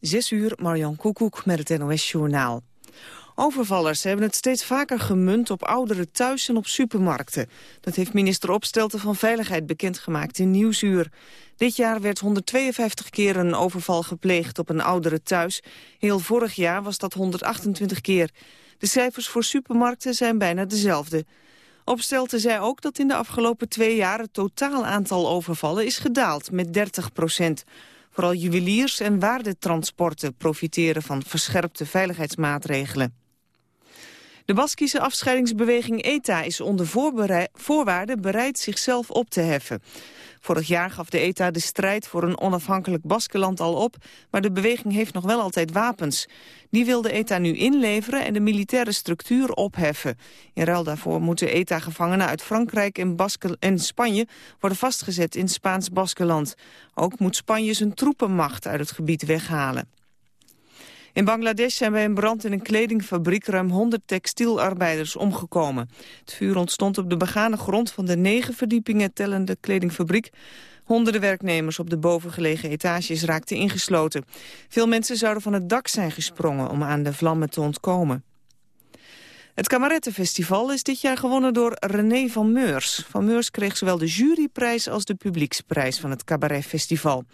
Zes uur, Marjan Koekoek met het NOS-journaal. Overvallers hebben het steeds vaker gemunt op ouderen thuis en op supermarkten. Dat heeft minister Opstelten van Veiligheid bekendgemaakt in Nieuwsuur. Dit jaar werd 152 keer een overval gepleegd op een oudere thuis. Heel vorig jaar was dat 128 keer. De cijfers voor supermarkten zijn bijna dezelfde. Opstelten zei ook dat in de afgelopen twee jaar het totaal aantal overvallen is gedaald met 30 procent. Vooral juweliers en waardetransporten profiteren van verscherpte veiligheidsmaatregelen. De Baskische afscheidingsbeweging ETA is onder voorwaarden bereid zichzelf op te heffen. Vorig jaar gaf de ETA de strijd voor een onafhankelijk Baskeland al op, maar de beweging heeft nog wel altijd wapens. Die wil de ETA nu inleveren en de militaire structuur opheffen. In ruil daarvoor moeten ETA-gevangenen uit Frankrijk en, en Spanje worden vastgezet in Spaans Baskeland. Ook moet Spanje zijn troepenmacht uit het gebied weghalen. In Bangladesh zijn bij een brand in een kledingfabriek ruim 100 textielarbeiders omgekomen. Het vuur ontstond op de begane grond van de negen verdiepingen tellende kledingfabriek. Honderden werknemers op de bovengelegen etages raakten ingesloten. Veel mensen zouden van het dak zijn gesprongen om aan de vlammen te ontkomen. Het Kamarettenfestival is dit jaar gewonnen door René van Meurs. Van Meurs kreeg zowel de juryprijs als de publieksprijs van het Cabaretfestival.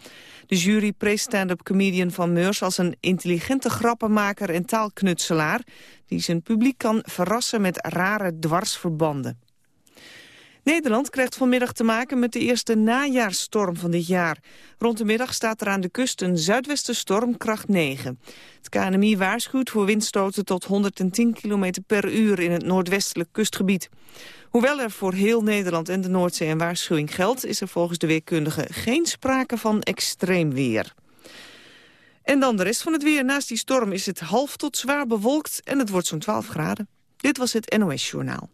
De jury prees stand-up comedian Van Meurs als een intelligente grappenmaker en taalknutselaar... die zijn publiek kan verrassen met rare dwarsverbanden. Nederland krijgt vanmiddag te maken met de eerste najaarstorm van dit jaar. Rond de middag staat er aan de kust een zuidwestenstorm kracht 9. Het KNMI waarschuwt voor windstoten tot 110 km per uur in het noordwestelijk kustgebied. Hoewel er voor heel Nederland en de Noordzee een waarschuwing geldt... is er volgens de weerkundigen geen sprake van extreem weer. En dan de rest van het weer. Naast die storm is het half tot zwaar bewolkt en het wordt zo'n 12 graden. Dit was het NOS Journaal.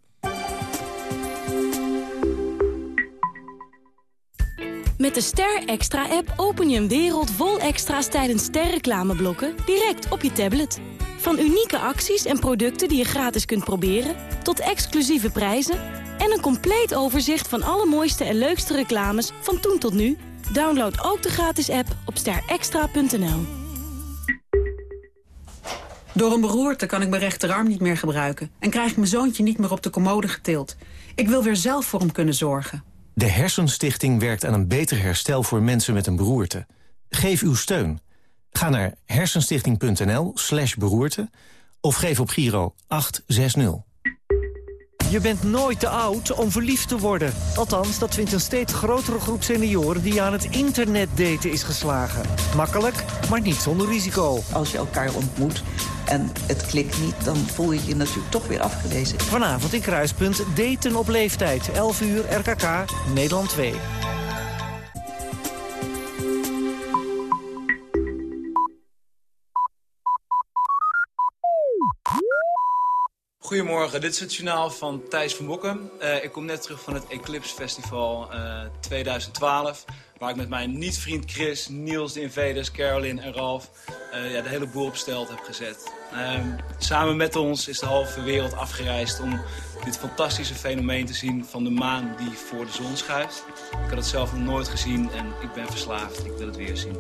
Met de Ster Extra-app open je een wereld vol extra's tijdens sterreclameblokken direct op je tablet. Van unieke acties en producten die je gratis kunt proberen, tot exclusieve prijzen en een compleet overzicht van alle mooiste en leukste reclames van toen tot nu. Download ook de gratis app op sterextra.nl. Door een beroerte kan ik mijn rechterarm niet meer gebruiken en krijg ik mijn zoontje niet meer op de commode getild. Ik wil weer zelf voor hem kunnen zorgen. De Hersenstichting werkt aan een beter herstel voor mensen met een beroerte. Geef uw steun. Ga naar hersenstichting.nl slash beroerte of geef op Giro 860. Je bent nooit te oud om verliefd te worden. Althans, dat vindt een steeds grotere groep senioren die aan het internet daten is geslagen. Makkelijk, maar niet zonder risico. Als je elkaar ontmoet en het klikt niet, dan voel je je natuurlijk toch weer afgewezen. Vanavond in Kruispunt daten op leeftijd. 11 uur, RKK, Nederland 2. Goedemorgen, dit is het journaal van Thijs van Bokken. Uh, ik kom net terug van het Eclipse Festival uh, 2012... waar ik met mijn niet-vriend Chris, Niels, de Invaders, Caroline en Ralf... Uh, ja, de hele boel op stelt heb gezet. Ehm, samen met ons is de halve wereld afgereisd om dit fantastische fenomeen te zien... van de maan die voor de zon schuift. Ik had het zelf nog nooit gezien en ik ben verslaafd. Ik wil het weer zien.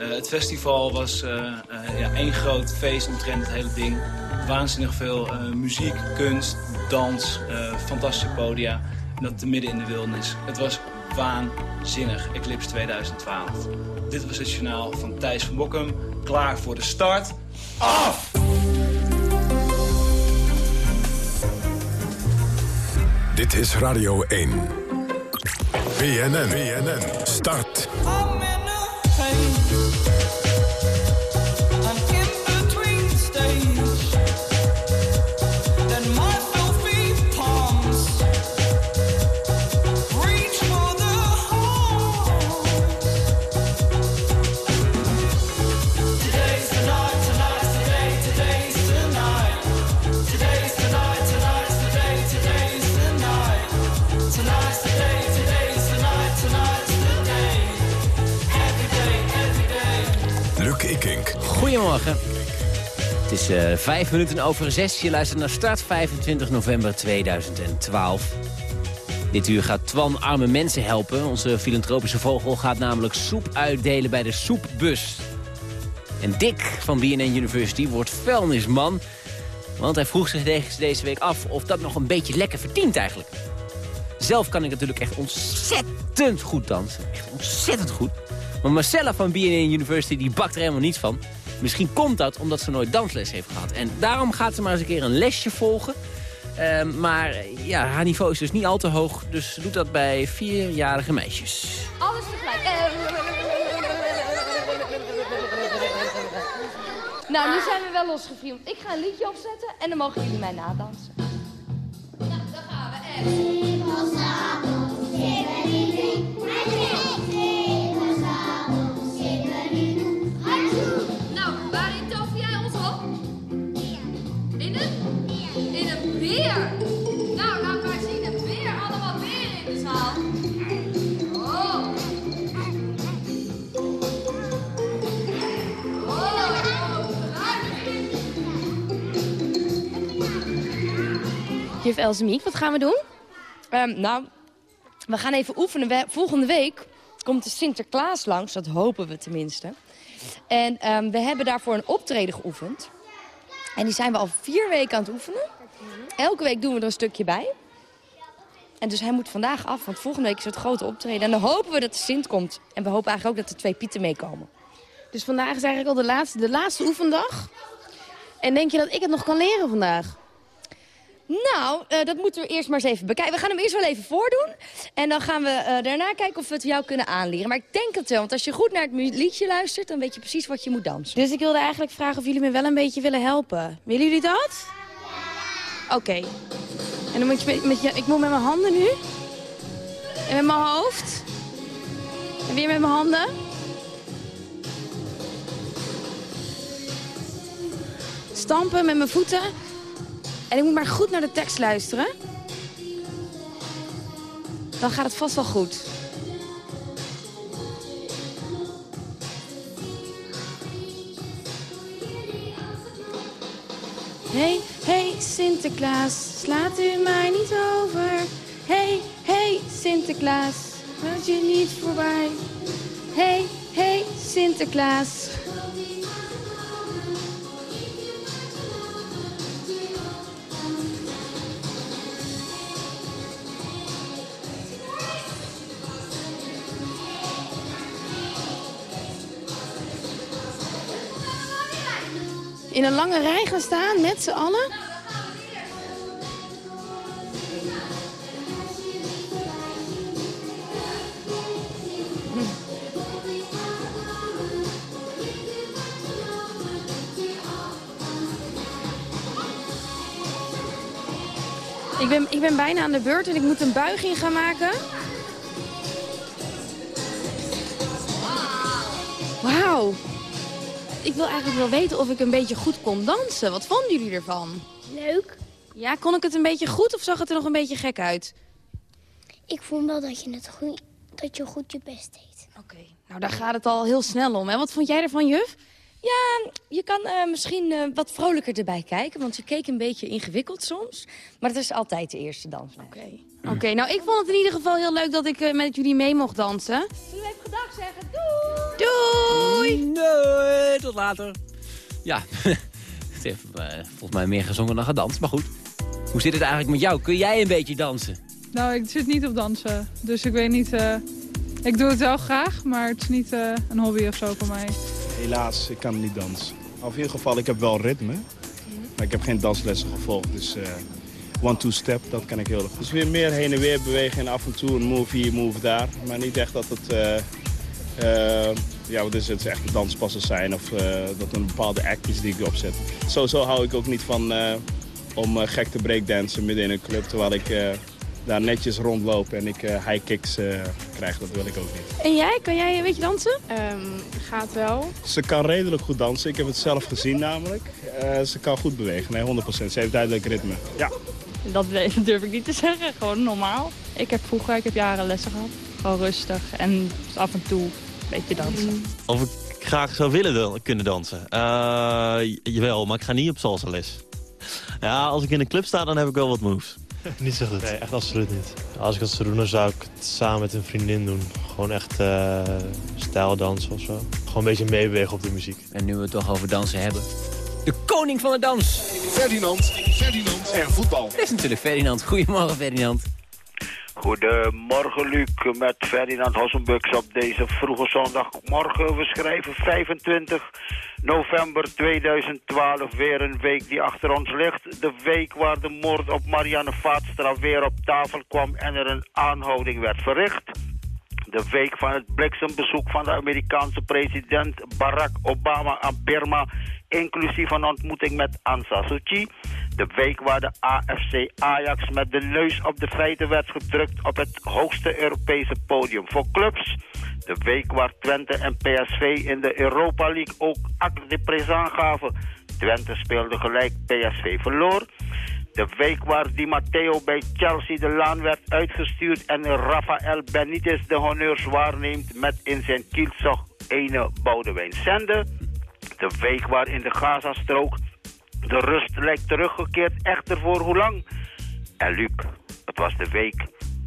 Uh, het festival was uh, uh, ja, één groot feest omtrent het hele ding. Waanzinnig veel muziek, kunst, dans, fantastische podia. En dat te midden in de wildernis. Het was waanzinnig. Eclipse 2012. Dit was het journaal van Thijs van Bokkum. Klaar voor de start. Af! Dit is Radio 1. BNN, BNN, start. Goedemorgen. Het is uh, vijf minuten over zes. Je luistert naar start 25 november 2012. Dit uur gaat Twan arme mensen helpen. Onze filantropische vogel gaat namelijk soep uitdelen bij de soepbus. En Dick van BNN University wordt vuilnisman. Want hij vroeg zich deze week af of dat nog een beetje lekker verdient eigenlijk. Zelf kan ik natuurlijk echt ontzettend goed dansen. Echt ontzettend goed. Maar Marcella van BNN University die bakt er helemaal niets van. Misschien komt dat omdat ze nooit dansles heeft gehad. En daarom gaat ze maar eens een keer een lesje volgen. Ehm, maar ja, haar niveau is dus niet al te hoog. Dus ze doet dat bij vierjarige meisjes. Alles tegelijk. Eh, nou, nu zijn we wel losgefilmd. Ik ga een liedje opzetten en dan mogen jullie mij nadansen. Nou, dan gaan we echt. Juf Elsemiek, wat gaan we doen? Um, nou, we gaan even oefenen. volgende week komt de Sinterklaas langs, dat hopen we tenminste. En um, we hebben daarvoor een optreden geoefend. En die zijn we al vier weken aan het oefenen. Elke week doen we er een stukje bij. En dus hij moet vandaag af, want volgende week is het grote optreden. En dan hopen we dat de Sint komt. En we hopen eigenlijk ook dat de twee Pieten meekomen. Dus vandaag is eigenlijk al de laatste, de laatste oefendag. En denk je dat ik het nog kan leren vandaag? Nou, uh, dat moeten we eerst maar eens even bekijken. We gaan hem eerst wel even voordoen. En dan gaan we uh, daarna kijken of we het jou kunnen aanleren. Maar ik denk het wel, want als je goed naar het liedje luistert... dan weet je precies wat je moet dansen. Dus ik wilde eigenlijk vragen of jullie me wel een beetje willen helpen. Willen jullie dat? Ja. Oké. En dan moet je met, met je... Ik moet met mijn handen nu. En met mijn hoofd. En weer met mijn handen. Stampen met mijn voeten. En ik moet maar goed naar de tekst luisteren. Dan gaat het vast wel goed. Hey, hey Sinterklaas, slaat u mij niet over. Hey, hey Sinterklaas, laat je niet voorbij. Hey, hey Sinterklaas. In een lange rij gaan staan met z'n allen. Ik ben, ik ben bijna aan de beurt en ik moet een buiging gaan maken. Wauw ik wil eigenlijk wel weten of ik een beetje goed kon dansen. Wat vonden jullie ervan? Leuk. Ja, kon ik het een beetje goed of zag het er nog een beetje gek uit? Ik vond wel dat je, het goed, dat je goed je best deed. Oké, nou daar gaat het al heel snel om. Hè? Wat vond jij ervan, juf? Ja, je kan uh, misschien uh, wat vrolijker erbij kijken, want je keek een beetje ingewikkeld soms. Maar het is altijd de eerste dans. Oké, Oké, nou ik vond het in ieder geval heel leuk dat ik uh, met jullie mee mocht dansen. Zullen we even gedag zeggen? Doei! Doei! Doei, tot later. Ja, het heeft volgens mij meer gezongen dan gedanst, maar goed. Hoe zit het eigenlijk met jou? Kun jij een beetje dansen? Nou, ik zit niet op dansen, dus ik weet niet... ik doe het wel graag, maar het is niet een hobby of zo voor mij. Helaas, ik kan niet dansen. Of in ieder geval, ik heb wel ritme. Maar ik heb geen danslessen gevolgd. Dus uh, one-two-step, dat kan ik heel goed. Dus weer meer heen en weer bewegen en af en toe een move hier, move daar. Maar niet echt dat het... Uh, uh, ja, wat is het, echt danspassen zijn of dat een bepaalde act is die ik opzet. Sowieso hou ik ook niet van om gek te breakdansen midden in een club, terwijl ik daar netjes rondlopen en ik uh, high kicks uh, krijg. Dat wil ik ook niet. En jij? Kan jij een beetje dansen? Um, gaat wel. Ze kan redelijk goed dansen. Ik heb het zelf gezien namelijk. Uh, ze kan goed bewegen, nee 100%. Ze heeft duidelijk ritme. Ja. Dat durf ik niet te zeggen. Gewoon normaal. Ik heb vroeger, ik heb jaren lessen gehad. Gewoon rustig en af en toe beetje dansen. Of ik graag zou willen kunnen dansen? jawel, maar ik ga niet op salsa les. Ja, als ik in een club sta, dan heb ik wel wat moves. niet zo goed. Nee, echt absoluut niet. Als ik dat zou doen, dan zou ik het samen met een vriendin doen. Gewoon echt uh, stijldansen of zo. Gewoon een beetje meebewegen op de muziek. En nu we het toch over dansen hebben. De koning van de dans. Ferdinand, Ferdinand en voetbal. Dat is natuurlijk Ferdinand. Goedemorgen Ferdinand. Goedemorgen Luc, met Ferdinand Hossenbux op deze vroege zondagmorgen. We schrijven 25 november 2012, weer een week die achter ons ligt. De week waar de moord op Marianne Vaatstra weer op tafel kwam en er een aanhouding werd verricht. De week van het bliksembezoek van de Amerikaanse president Barack Obama aan Burma, inclusief een ontmoeting met Suu Kyi. De week waar de AFC Ajax met de neus op de feiten werd gedrukt op het hoogste Europese podium voor clubs. De week waar Twente en PSV in de Europa League ook acte de présent gaven. Twente speelde gelijk, PSV verloor. De week waar Di Matteo bij Chelsea de laan werd uitgestuurd en Rafael Benitez de honneurs waarneemt met in zijn kielzog ene Boudewijn Sende. De week waar in de Gazastrook de rust lijkt teruggekeerd, echter voor hoe lang? En Luc, het was de week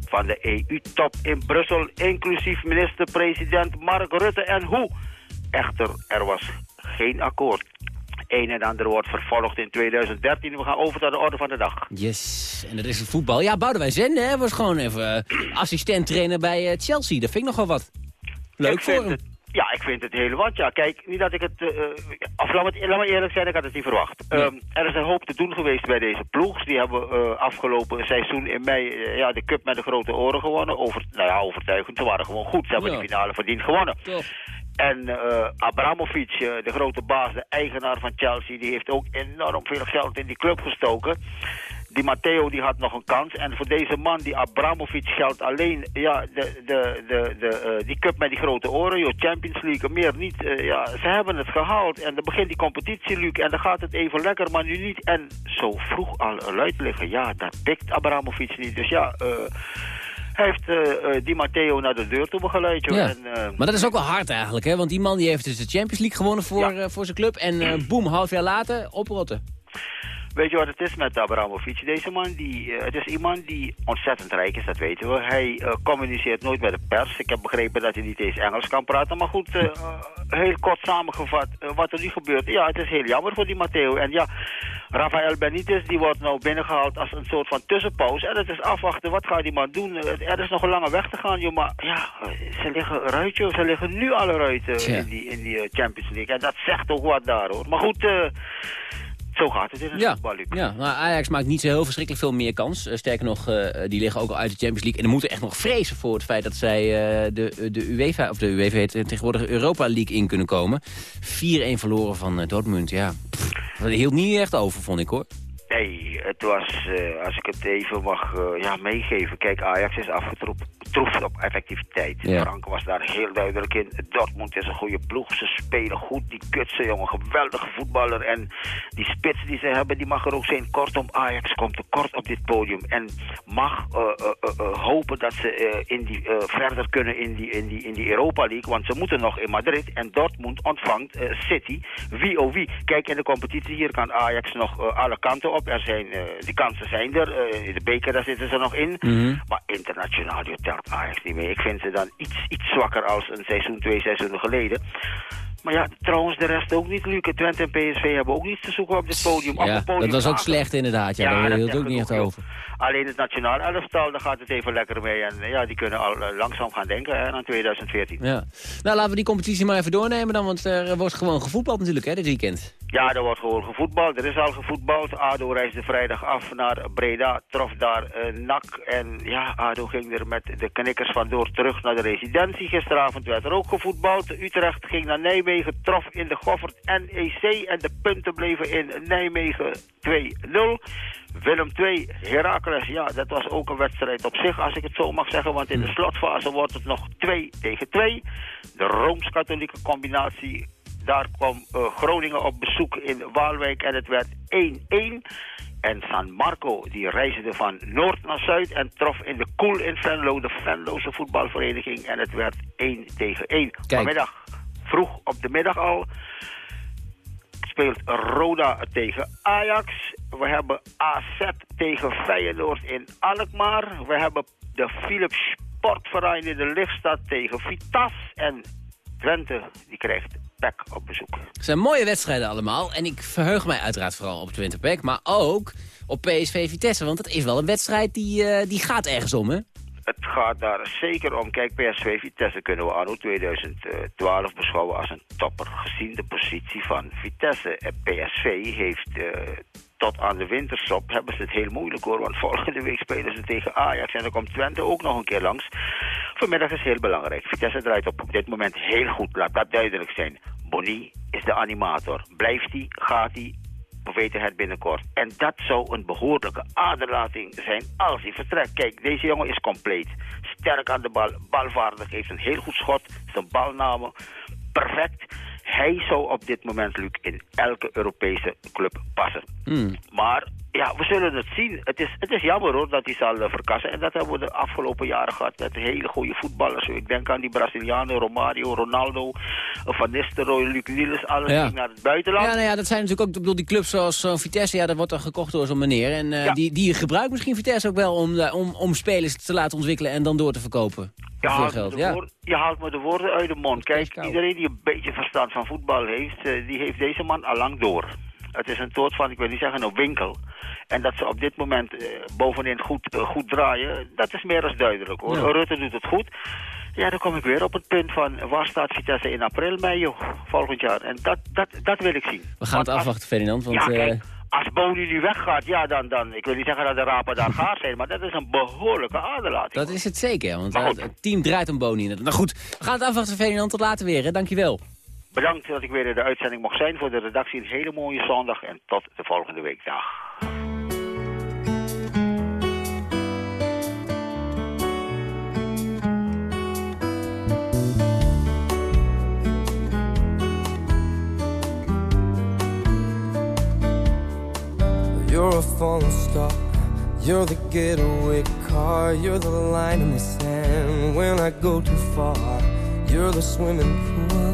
van de EU-top in Brussel, inclusief minister-president Mark Rutte en hoe? Echter, er was geen akkoord. Een en ander wordt vervolgd in 2013. We gaan over naar de orde van de dag. Yes, en dat is het voetbal. Ja, Boudewijn Zende hè, was gewoon even uh, assistent-trainer bij uh, Chelsea. Dat vind ik nogal wat. Leuk Ik voor hem. het- vind het heel wat. Ja, kijk, niet dat ik het... eh, eh, of laat me, laat me eerlijk zijn, ik had het niet verwacht. Ehm, er is een hoop te doen geweest bij deze ploeg. Die hebben eh, afgelopen seizoen in mei eh, ja, de cup met de grote oren gewonnen. Over, nou ja, overtuigend. Ze waren gewoon goed. Ze hebben Ja. de finale verdiend gewonnen. En eh, Abramovic, eh, de grote baas, de eigenaar van Chelsea, die heeft ook enorm veel geld in die club gestoken. Die Matteo die had nog een kans. En voor deze man, die Abramovic, geldt alleen ja, de, de, de, de, eh, die cup met die grote oren, joh, Champions League, meer niet. Eh, ja, ze hebben het gehaald. En dan begint die competitie, Luc. En dan gaat het even lekker, maar nu niet. En zo vroeg al luid liggen, ja, dat pikt Abramovic niet. Dus ja, eh, hij heeft eh, die Matteo naar de deur toe begeleid. Ja. En, Maar dat is ook wel hard eigenlijk, hè? Want die man die heeft dus de Champions League gewonnen voor, voor zijn club. En boem, half jaar later, oprotten. Weet je wat het is met Abramovic? Deze man, die, eh, het is iemand die ontzettend rijk is, dat weten we. Hij eh, communiceert nooit met de pers. Ik heb begrepen dat hij niet eens Engels kan praten. Maar goed, eh, heel kort samengevat, wat er nu gebeurt. Ja, het is heel jammer voor die Matteo. En ja, Rafael Benitez, die wordt nou binnengehaald als een soort van tussenpauze. En het is afwachten, wat gaat die man doen? Er is nog een lange weg te gaan, joh. Maar ja, ze liggen eruit, joh. Ze liggen nu al eruit eh, Tja. in die, in die Champions League. En dat zegt ook wat daar, hoor. Maar goed... zo gaat het in het Ja, ja nou, Ajax maakt niet zo heel verschrikkelijk veel meer kans. Eh, sterker nog, eh, die liggen ook al uit de Champions League. En dan moeten echt nog vrezen voor het feit dat zij eh, de, de UEFA, of de UEFA heet tegenwoordig Europa League in kunnen komen. 4-1 verloren van Dortmund, ja. Pff, dat hield niet echt over, vond ik hoor. Nee, het was, eh, als ik het even mag eh, ja, meegeven. Kijk, Ajax is afgetroefd op effectiviteit. Ja. Frank was daar heel duidelijk in. Dortmund is een goede ploeg. Ze spelen goed. Die kutse jongen, geweldige voetballer. En die spits die ze hebben, die mag er ook zijn. Kortom, Ajax komt tekort op dit podium. En mag eh, hopen dat ze in die, verder kunnen in die, in, die, in die Europa League. Want ze moeten nog in Madrid. En Dortmund ontvangt City. Wie oh wie. Kijk, in de competitie hier kan Ajax nog alle kanten op. Er zijn, eh, die kansen zijn er. Eh, in de beker, daar zitten ze nog in. Mhm. Maar internationaal telt Ajax niet mee. Ik vind ze dan iets, iets zwakker als een seizoen, twee seizoenen geleden. Maar ja, trouwens de rest ook niet, Luc. Twente en PSV hebben ook niets te zoeken op dit podium. Op Ja, het podium dat was ook slecht inderdaad. Ja, Ja, daar hield ook niet echt over. Alleen het nationaal elftal, daar gaat het even lekker mee. En eh, ja, die kunnen al eh, langzaam gaan denken hè, aan 2014. Ja. Nou, laten we die competitie maar even doornemen dan, want er wordt gewoon gevoetbald natuurlijk hè, dit weekend. Ja, er wordt gewoon gevoetbald. Er is al gevoetbald. ADO reisde vrijdag af naar Breda, trof daar eh NAC. En ja, ADO ging er met de knikkers vandoor terug naar de residentie. Gisteravond werd er ook gevoetbald. Utrecht ging naar Nijmegen, trof in de Goffert NEC. En de punten bleven in Nijmegen 2-0. Willem 2, Heracles, ja, dat was ook een wedstrijd op zich, als ik het zo mag zeggen. Want in de slotfase wordt het nog 2 tegen 2. De Rooms-Katholieke combinatie daar kwam eh, Groningen op bezoek in Waalwijk en het werd 1-1. En San Marco die reisde van noord naar zuid en trof in de Koel in Venlo, de Venlose voetbalvereniging. En het werd 1 tegen 1. Vanmiddag, vroeg op de middag al, speelt Roda tegen Ajax. We hebben AZ tegen Feyenoord in Alkmaar. We hebben de Philips Sportverein in de Lichtstad tegen Vitas. En Twente die krijgt PEC op bezoek. Het zijn mooie wedstrijden allemaal. En ik verheug mij uiteraard vooral op Twente Pack. Maar ook op PSV Vitesse. Want het is wel een wedstrijd die, eh, die gaat ergens om, hè? Het gaat daar zeker om. Kijk, PSV Vitesse kunnen we anno 2012 beschouwen als een topper. Gezien de positie van Vitesse. En PSV heeft eh, tot aan de winterstop hebben ze het heel moeilijk hoor. Want volgende week spelen ze tegen Ajax. En dan komt Twente ook nog een keer langs. Vanmiddag is heel belangrijk. Vitesse draait op dit moment heel goed. Laat dat duidelijk zijn. Bonny is de animator. Blijft hij, gaat hij, we weten het binnenkort. En dat zou een behoorlijke aderlating zijn als hij vertrekt. Kijk, deze jongen is compleet. Sterk aan de bal, balvaardig, heeft een heel goed schot. Zijn balname, perfect. Hij zou op dit moment, Luc, in elke Europese club passen. Hmm. Maar ja, we zullen het zien. Het is, het is jammer hoor dat hij zal eh, verkassen. En dat hebben we de afgelopen jaren gehad met hele goede voetballers. Ik denk aan die Brazilianen, Romario, Ronaldo, eh, Van Nistelrooy, Luc Niels. Alles Ja. ging naar het buitenland. Ja, nou ja, dat zijn natuurlijk ook ik bedoel, die clubs zoals zo'n Vitesse. Ja, dat wordt dan gekocht door zo'n meneer. En eh, Ja. die, die gebruikt misschien Vitesse ook wel om, eh, om, om spelers te laten ontwikkelen en dan door te verkopen. Je haalt, geld, ja. woorden, je haalt me de woorden uit de mond. Kijk, iedereen die een beetje verstand van voetbal heeft, eh, die heeft deze man al lang door. Het is een soort van, ik wil niet zeggen een winkel. En dat ze op dit moment eh, bovenin goed, eh, goed draaien, dat is meer dan duidelijk hoor. Ja. Rutte doet het goed. Ja, dan kom ik weer op het punt van waar staat Vitesse in april, mei, joh, volgend jaar. En dat, dat, dat wil ik zien. We gaan het afwachten, Ferdinand. Want, ja, kijk, eh, als Boni nu weggaat, ja, dan, dan, ik wil niet zeggen dat de rapen daar gaar zijn, maar dat is een behoorlijke aderlating. dat is het zeker, want het team draait om Boni. Nou goed, we gaan het afwachten, Ferdinand. Tot later weer, hè. Dankjewel. Bedankt dat ik weer in de uitzending mocht zijn voor de redactie. Een hele mooie zondag en tot de volgende week. Dag. You're a falling star. You're the getaway car. You're the line in the sand when I go too far. You're the swimming pool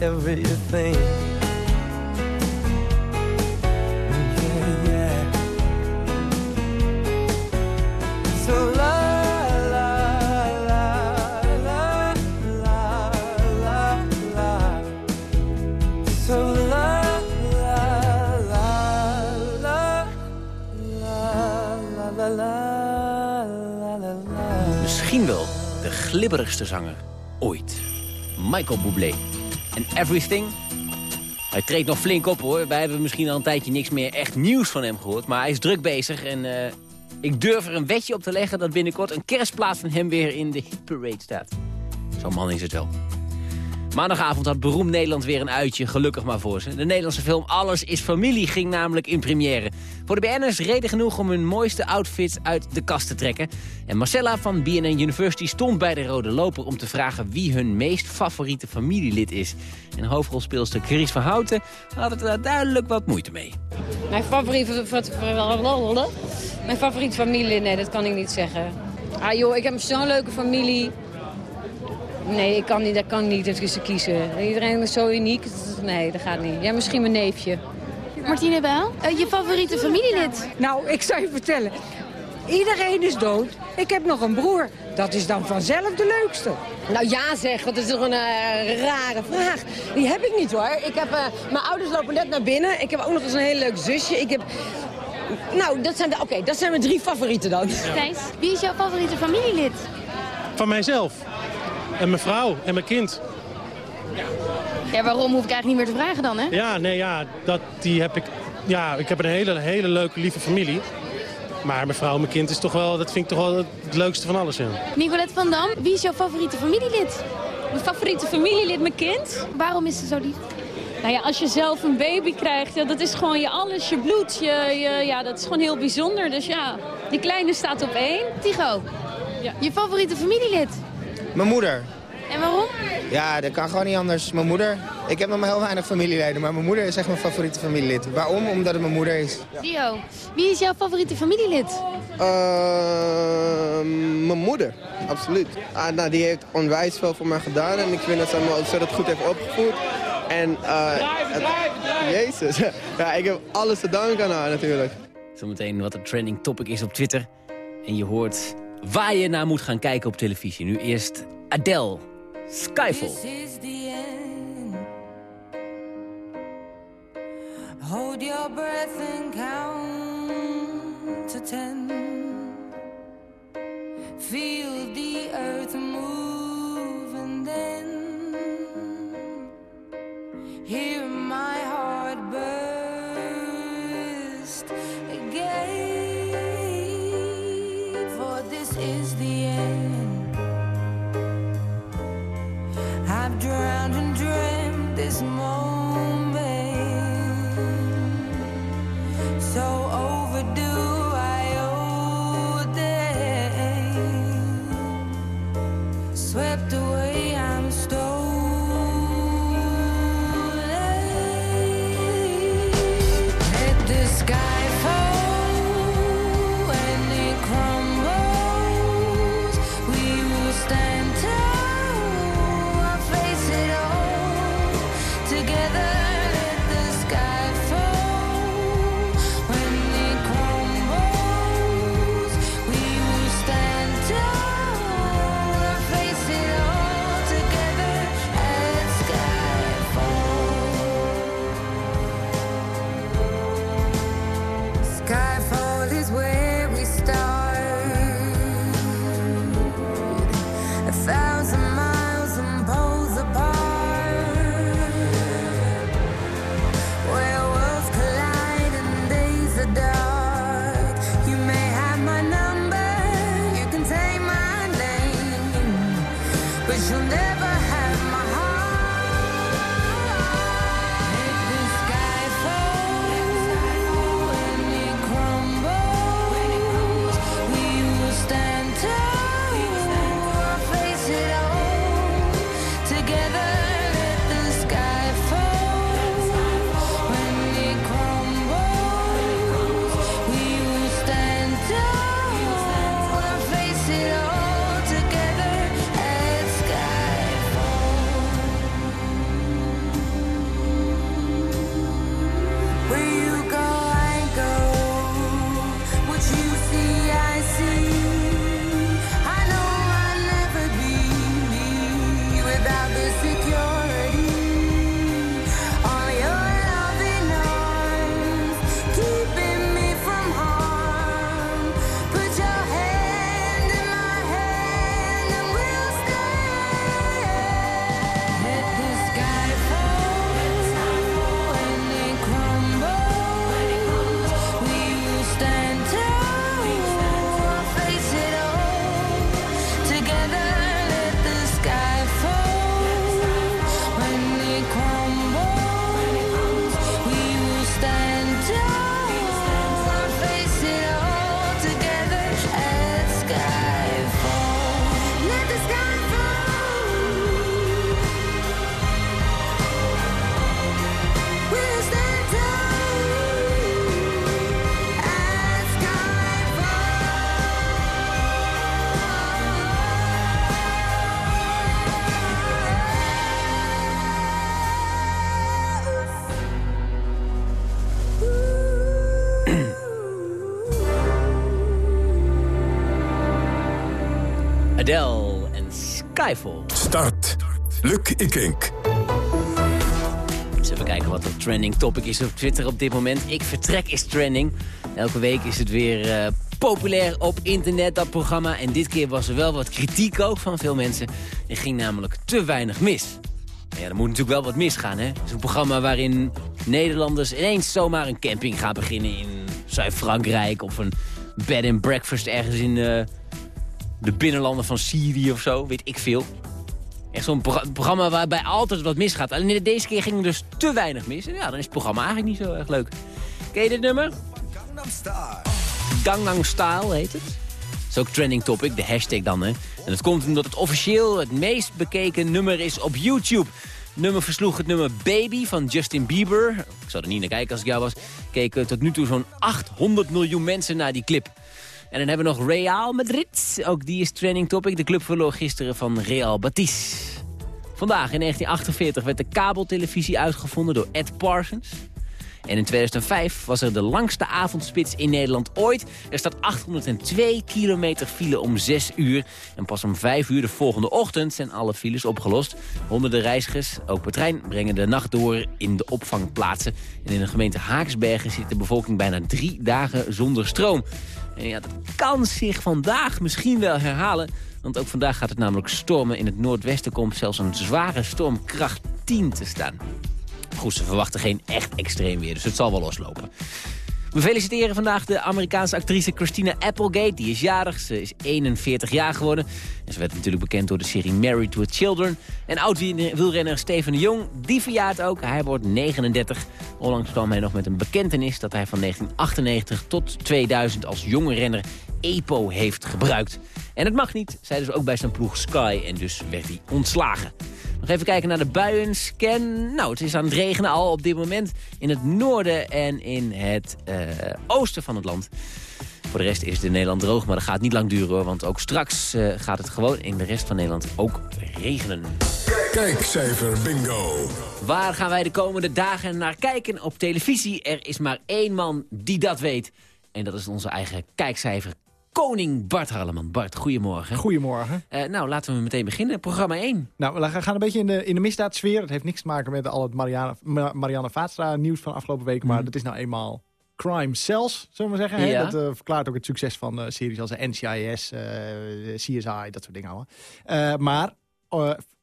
everything. Yeah, yeah. So love. Misschien wel de glibberigste zanger ooit. Michael Bublé. En Everything... Hij treedt nog flink op hoor. Wij hebben misschien al een tijdje niks meer echt nieuws van hem gehoord. Maar hij is druk bezig en eh, ik durf er een wetje op te leggen... dat binnenkort een kerstplaats van hem weer in de hitparade staat. Zo'n man is het wel. Maandagavond had beroemd Nederland weer een uitje, gelukkig maar voor ze. De Nederlandse film Alles is Familie ging namelijk in première. Voor de BN'ers reden genoeg om hun mooiste outfits uit de kast te trekken. En Marcella van BNN University stond bij de Rode Loper om te vragen wie hun meest favoriete familielid is. En hoofdrolspeelster Chris van Houten had het daar duidelijk wat moeite mee. Mijn favoriete, mijn favoriete familie, nee, dat kan ik niet zeggen. Ah joh, ik heb zo'n leuke familie. Nee, ik kan niet, dat kan niet tussen kiezen. Iedereen is zo uniek. Nee, dat gaat niet. Ja, misschien mijn neefje. Martine Bijl, uh, je favoriete familielid? Nou, ik zou je vertellen. Iedereen is dood. Ik heb nog een broer. Dat is dan vanzelf de leukste. Nou ja zeg, wat is toch een uh, rare vraag. Die heb ik niet hoor. Ik heb, uh, mijn ouders lopen net naar binnen. Ik heb ook nog eens een heel leuk zusje. Ik heb... Nou, dat zijn, de, oké, dat zijn mijn drie favorieten dan. Thijs, wie is jouw favoriete familielid? Van mijzelf. En mijn vrouw en mijn kind. Ja, waarom hoef ik eigenlijk niet meer te vragen dan, hè? Ja, nee, ja, dat, die heb ik... Ja, ik heb een hele, hele leuke, lieve familie. Maar mijn vrouw en mijn kind is toch wel, dat vind ik toch wel het leukste van alles, ja. Nicolette van Dam, wie is jouw favoriete familielid? Mijn favoriete familielid, mijn kind. Waarom is ze zo lief? Nou ja, als je zelf een baby krijgt, ja, dat is gewoon je alles, je bloed. Je, je, ja, dat is gewoon heel bijzonder. Dus ja, die kleine staat op één. Tigo, ja. je favoriete familielid? Mijn moeder. En waarom? Ja, dat kan gewoon niet anders. Mijn moeder. Ik heb nog maar heel weinig familieleden, maar mijn moeder is echt mijn favoriete familielid. Waarom? Omdat het mijn moeder is. Dio, wie is jouw favoriete familielid? Uh, mijn moeder, absoluut. Ah, nou, die heeft onwijs veel voor mij gedaan en ik vind dat ze me ontzettend goed heeft opgevoed. En, uh, het, Jezus. ja, ik heb alles te danken aan haar natuurlijk. Zometeen wat een trending topic is op Twitter. En je hoort waar je naar moet gaan kijken op televisie. Nu eerst Adele, Skyfall. Hold your breath and count to ten. Feel the earth Start. Luc Ikink. Eens even kijken wat de trending topic is op Twitter op dit moment. Ik vertrek is trending. Elke week is het weer eh, populair op internet, dat programma. En dit keer was er wel wat kritiek ook van veel mensen. Er ging namelijk te weinig mis. Nou ja, er moet natuurlijk wel wat misgaan, hè? Het is een programma waarin Nederlanders ineens zomaar een camping gaan beginnen in Zuid-Frankrijk... of een bed and breakfast ergens in eh, de binnenlanden van Syrië of zo, weet ik veel. Echt zo'n pro- programma waarbij altijd wat misgaat. Alleen deze keer ging er dus te weinig mis. En ja, dan is het programma eigenlijk niet zo erg leuk. Ken je dit nummer? Gangnam Style heet het. Dat is ook trending topic, de hashtag dan. Hè. En dat komt omdat het officieel het meest bekeken nummer is op YouTube. Nummer versloeg het nummer Baby van Justin Bieber. Ik zou er niet naar kijken als ik jou was. Keken tot nu toe zo'n 800 miljoen mensen naar die clip. En dan hebben we nog Real Madrid. Ook die is trending topic. De club verloor gisteren van Real Batis. Vandaag in 1948 werd de kabeltelevisie uitgevonden door Ed Parsons. En in 2005 was er de langste avondspits in Nederland ooit. Er staat 802 kilometer file om 6 uur. En pas om 5 uur de volgende ochtend zijn alle files opgelost. Honderden reizigers, ook per trein, brengen de nacht door in de opvangplaatsen. En in de gemeente Haaksbergen zit de bevolking bijna drie dagen zonder stroom. En ja, dat kan zich vandaag misschien wel herhalen. Want ook vandaag gaat het namelijk stormen. In het noordwesten komt zelfs een zware storm kracht 10 te staan. Goed, ze verwachten geen echt extreem weer, dus het zal wel loslopen. We feliciteren vandaag de Amerikaanse actrice Christina Applegate. Die is jarig, ze is 41 jaar geworden. En ze werd natuurlijk bekend door de serie Married with Children. En oud-wielrenner Steven de Jong, die verjaart ook. Hij wordt 39. Onlangs kwam hij nog met een bekentenis dat hij van 1998 tot 2000 als jonge renner EPO heeft gebruikt. En het mag niet, zeiden ze ook bij zijn ploeg Sky. En dus werd hij ontslagen. Nog even kijken naar de buienscan. Nou, het is aan het regenen al op dit moment in het noorden en in het eh, oosten van het land. Voor de rest is het in Nederland droog, maar dat gaat niet lang duren hoor. Want ook straks eh, gaat het gewoon in de rest van Nederland ook regenen. Kijkcijfer bingo. Waar gaan wij de komende dagen naar kijken op televisie? Er is maar één man die dat weet. En dat is onze eigen kijkcijfer koning Bart Harleman. Bart, goedemorgen. Goedemorgen. Eh, nou, laten we meteen beginnen. Programma 1. Nou, we gaan een beetje in de, in de misdaadsfeer. Het heeft niks te maken met al het Marianne, Ma- Marianne Vaatstra nieuws van afgelopen week. Maar dat is nou eenmaal crime cells, zullen we maar zeggen. hè? Dat eh, verklaart ook het succes van eh, series als NCIS, CSI, dat soort dingen allemaal. Maar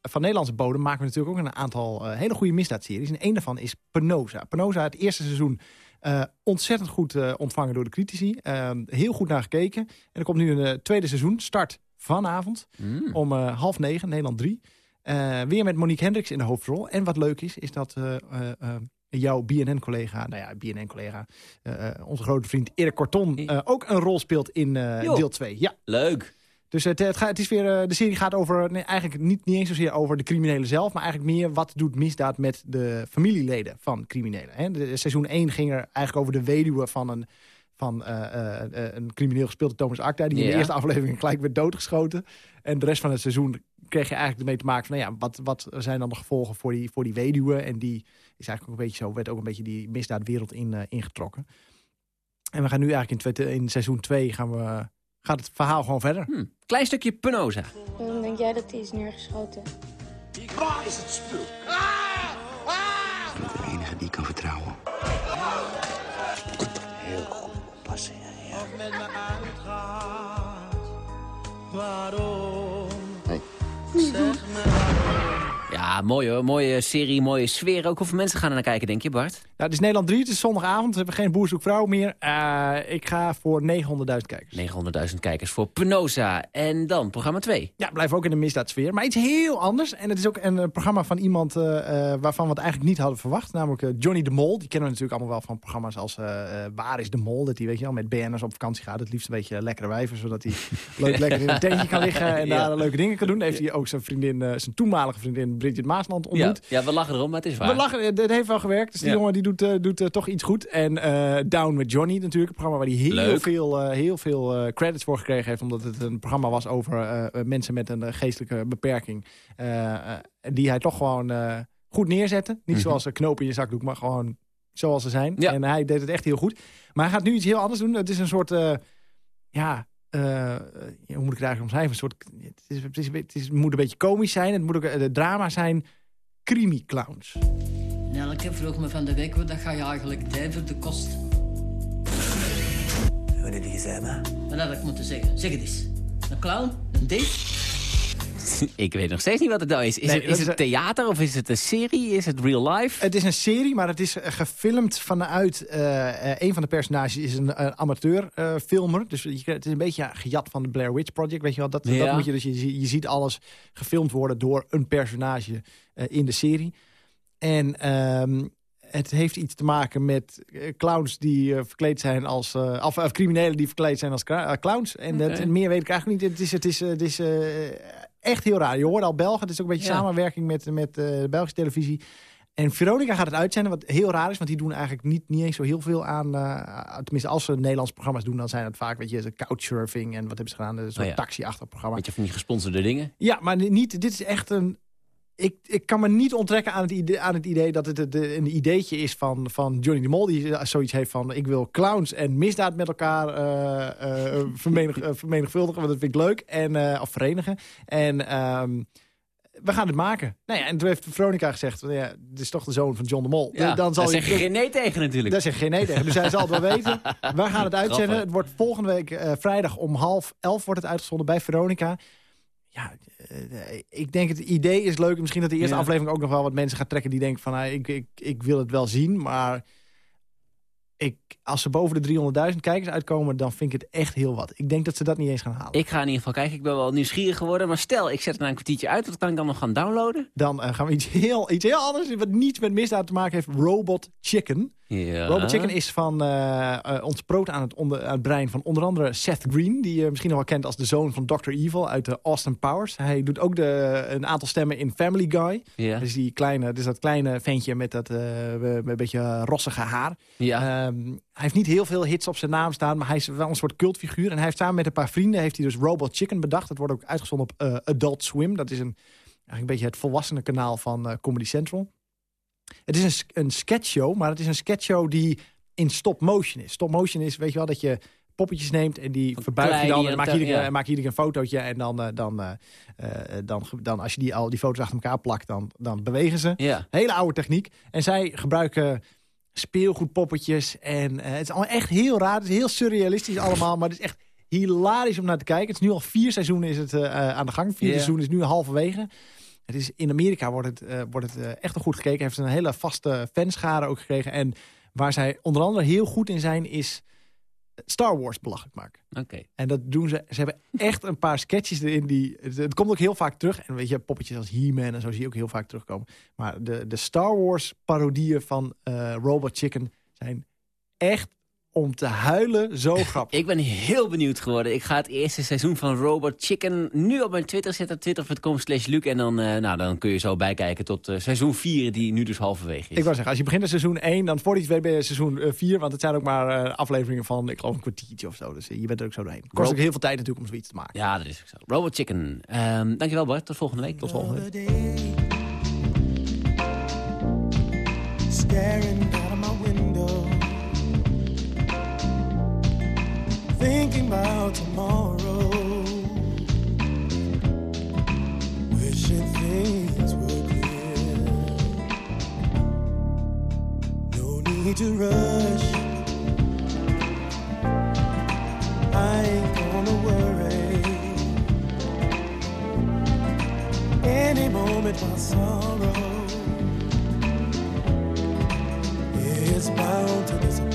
van Nederlandse bodem maken we natuurlijk ook een aantal hele goede misdaadseries. En één daarvan is Penosa. Penosa, het eerste seizoen, eh, ontzettend goed eh, ontvangen door de critici. Eh, heel goed naar gekeken. En er komt nu een eh, tweede seizoen, start vanavond om eh, half negen, Nederland 3. Eh, weer met Monique Hendricks in de hoofdrol. En wat leuk is, is dat jouw BNN-collega, nou ja, BNN-collega, onze grote vriend Erik Korton, eh, ook een rol speelt in deel 2. Ja. Leuk. Dus het, het, gaat, het is weer, eh, de serie gaat over, nee, eigenlijk niet, niet eens zozeer over de criminelen zelf, maar eigenlijk meer wat doet misdaad met de familieleden van criminelen. Hè? De, seizoen 1 ging er eigenlijk over de weduwe van een, van, eh, eh, een crimineel gespeeld door Thomas Acta, die in de eerste aflevering gelijk werd doodgeschoten. En de rest van het seizoen kreeg je eigenlijk ermee te maken van, nou ja, wat, wat zijn dan de gevolgen voor die, voor die weduwe? En die is eigenlijk ook een beetje zo, werd ook een beetje die misdaadwereld in, ingetrokken. En we gaan nu eigenlijk in, in seizoen 2 gaan we, gaat het verhaal gewoon verder. Klein stukje Penosa. Waarom denk jij dat hij is neergeschoten? Waar is het spul? Ik ben de enige die ik kan vertrouwen. Heel goed oppassen, ja. Of met me Waarom? Hey. Zeg me Ja, mooi hoor. Mooie serie, mooie sfeer ook. Hoeveel mensen gaan er naar kijken, denk je, Bart? Nou, het is Nederland 3, het is zondagavond. We hebben geen Boer zoekt vrouw meer. Eh, ik ga voor 900.000 kijkers. 900.000 kijkers voor Penosa. En dan programma 2. Ja, blijf ook in de misdaadsfeer. Maar iets heel anders. En het is ook een, eh, programma van iemand eh, waarvan we het eigenlijk niet hadden verwacht. Namelijk Johnny de Mol. Die kennen we natuurlijk allemaal wel van programma's als Waar is de Mol? Dat hij weet je wel, met BN'ers op vakantie gaat. Het liefst een beetje lekkere wijven. Zodat hij leuk lekker in een tentje kan liggen en Ja. daar leuke dingen kan doen. Heeft hij ook zijn vriendin, zijn toenmalige vriendin Bridget Maasland ontmoet. ja, we lachen erom, maar het is waar. We lachen, het heeft wel gewerkt. Dus die jongen die doet, eh, doet eh, toch iets goed. En eh, Down with Johnny natuurlijk. Een programma waar hij heel Leuk. veel, heel veel credits voor gekregen heeft. Omdat het een programma was over mensen met een geestelijke beperking. Die hij toch gewoon goed neerzette. Niet Mhm. zoals een knoop in je zakdoek, maar gewoon zoals ze zijn. En hij deed het echt heel goed. Maar hij gaat nu iets heel anders doen. Het is een soort... ja, ja, hoe moet ik het eigenlijk omschrijven? Een soort, het, is, het, is, het, is- het moet een beetje komisch zijn. Het moet ook eh, drama zijn. Crimi-clowns. Nelke vroeg me van de week wat dat ga je eigenlijk doen voor de kost. Wat heb je gezegd, hè? Wat had ik moeten zeggen? Zeg het eens. Een clown? Een date? Ik weet nog steeds niet wat het nou is. Is, Nee, het, is is het een- theater of is het een serie? Is het real life? Het is een serie, maar het is eh, gefilmd vanuit... eh, eh, een van de personages is een amateur-filmer. dus je, het is een beetje ja, gejat van de Blair Witch Project. Weet je wel? Dat, dat moet je, dus je, je ziet alles gefilmd worden door een personage eh, in de serie. En ehm, het heeft iets te maken met eh, clowns die eh, verkleed zijn als... eh, of, of criminelen die verkleed zijn als clowns. En dat, meer weet ik eigenlijk niet. Het is, het is, het is echt heel raar. Je hoort al Belgen. Het is ook een beetje Ja. samenwerking met, met de Belgische televisie. En Veronica gaat het uitzenden, wat heel raar is. Want die doen eigenlijk niet, niet eens zo heel veel aan... tenminste, als ze Nederlandse programma's doen... dan zijn het vaak, weet je, couchsurfing en wat hebben ze gedaan? Een soort Oh ja. taxi-achtig programma. Beetje van die gesponsorde dingen. Ja, maar niet, dit is echt een... Ik, ik kan me niet onttrekken aan het idee, aan het idee dat het het een ideetje is van, van Johnny de Mol... die zoiets heeft van, ik wil clowns en misdaad met elkaar eh, eh, vermenig, eh, vermenigvuldigen... want dat vind ik leuk, en, eh, of verenigen. En ehm, we gaan het maken. Nou ja, en toen heeft Veronica gezegd, van, ja, dit is toch de zoon van John de Mol. Ja, dan zal daar zeg je geen nee tegen natuurlijk. daar zeg je geen nee tegen. Dus hij zal het wel weten. We gaan het uitzenden. Het wordt volgende week eh, vrijdag om half elf wordt het uitgezonden bij Veronica. Ja, eh, ik denk het idee is leuk. Misschien dat de eerste Ja. aflevering ook nog wel wat mensen gaat trekken... die denken van, ah, ik, ik, ik wil het wel zien, maar... Ik, als ze boven de 300.000 kijkers uitkomen, dan vind ik het echt heel wat. Ik denk dat ze dat niet eens gaan halen. Ik ga in ieder geval kijken. Ik ben wel nieuwsgierig geworden. Maar stel, ik zet het na een kwartiertje uit. Wat kan ik dan nog gaan downloaden? Dan eh, gaan we iets heel, iets heel anders, wat niets met misdaad te maken heeft. Robot Chicken. Ja. Robot Chicken is van eh eh, ontsproot aan het, onder, aan het brein van onder andere Seth Green... die je misschien nog wel kent als de zoon van Dr. Evil uit de Austin Powers. Hij doet ook de, een aantal stemmen in Family Guy. Ja. Dus, die kleine, dus dat kleine ventje met dat eh, met een beetje rossige haar. Ja. Ehm, hij heeft niet heel veel hits op zijn naam staan, maar hij is wel een soort cultfiguur. En hij heeft samen met een paar vrienden heeft hij dus Robot Chicken bedacht. Dat wordt ook uitgezonden op eh, Adult Swim. Dat is een, eigenlijk een beetje het volwassenen kanaal van eh, Comedy Central. Het is een, sk- een sketchshow, maar het is een sketchshow die in stop motion is. Stop motion is, weet je wel, dat je poppetjes neemt en die verbuig je dan en maak ja. keer een fotootje en dan, eh, dan, eh, eh, dan, dan als je die, al die foto's achter elkaar plakt, dan, dan bewegen ze. Ja. Hele oude techniek. En zij gebruiken speelgoedpoppetjes en het is allemaal echt heel raar. Het is heel surrealistisch allemaal, maar het is echt hilarisch om naar te kijken. Het is nu al vier seizoenen is het, aan de gang. Vier Ja. seizoen is nu halverwege. Het is, in Amerika wordt het, eh, wordt het eh, echt wel goed gekeken. Heeft een hele vaste fanschade ook gekregen. En waar zij onder andere heel goed in zijn, is Star Wars belachelijk maken. Oké. En dat doen ze. Ze hebben echt een paar sketches erin die. Het, het komt ook heel vaak terug. En weet je, poppetjes als He-Man en zo zie je ook heel vaak terugkomen. Maar de, de Star Wars parodieën van eh, Robot Chicken zijn echt om te huilen zo grappig. Ik ben heel benieuwd geworden. Ik ga het eerste seizoen van Robot Chicken nu op mijn Twitter zetten. Twitter.com slash Luc. En dan, eh, nou, dan kun je zo bijkijken tot eh, seizoen 4, die nu dus halverwege is. Ik wou zeggen, als je begint in seizoen 1, dan voor iets weet ben je seizoen 4. want het zijn ook maar eh, afleveringen van, ik geloof, een kwartiertje of zo. Dus eh, je bent er ook zo doorheen. Het kost Rob- ook heel veel tijd natuurlijk om zoiets te maken. Ja, dat is ook zo. Robot Chicken. Ehm, dankjewel Bart, tot volgende week. Tot volgende week. Thinking about tomorrow, wishing things were clear. No need to rush. I ain't gonna worry. Any moment my sorrow is bound to disappear.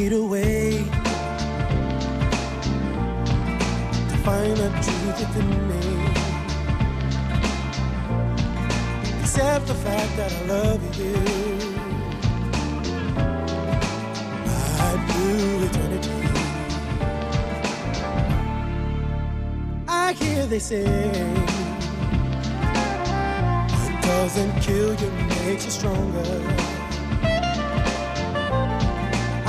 Need a way to find the truth within me. Accept the fact that I love you. Eternity. I hear they say what doesn't kill you makes you stronger.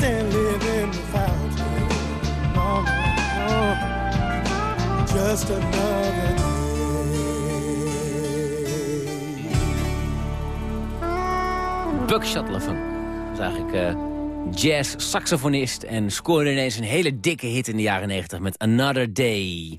Stand living without you. No. Just another day. Buck Shuttleton was eigenlijk eh, jazz-saxofonist... en scoorde ineens een hele dikke hit in de jaren 90 met Another Day.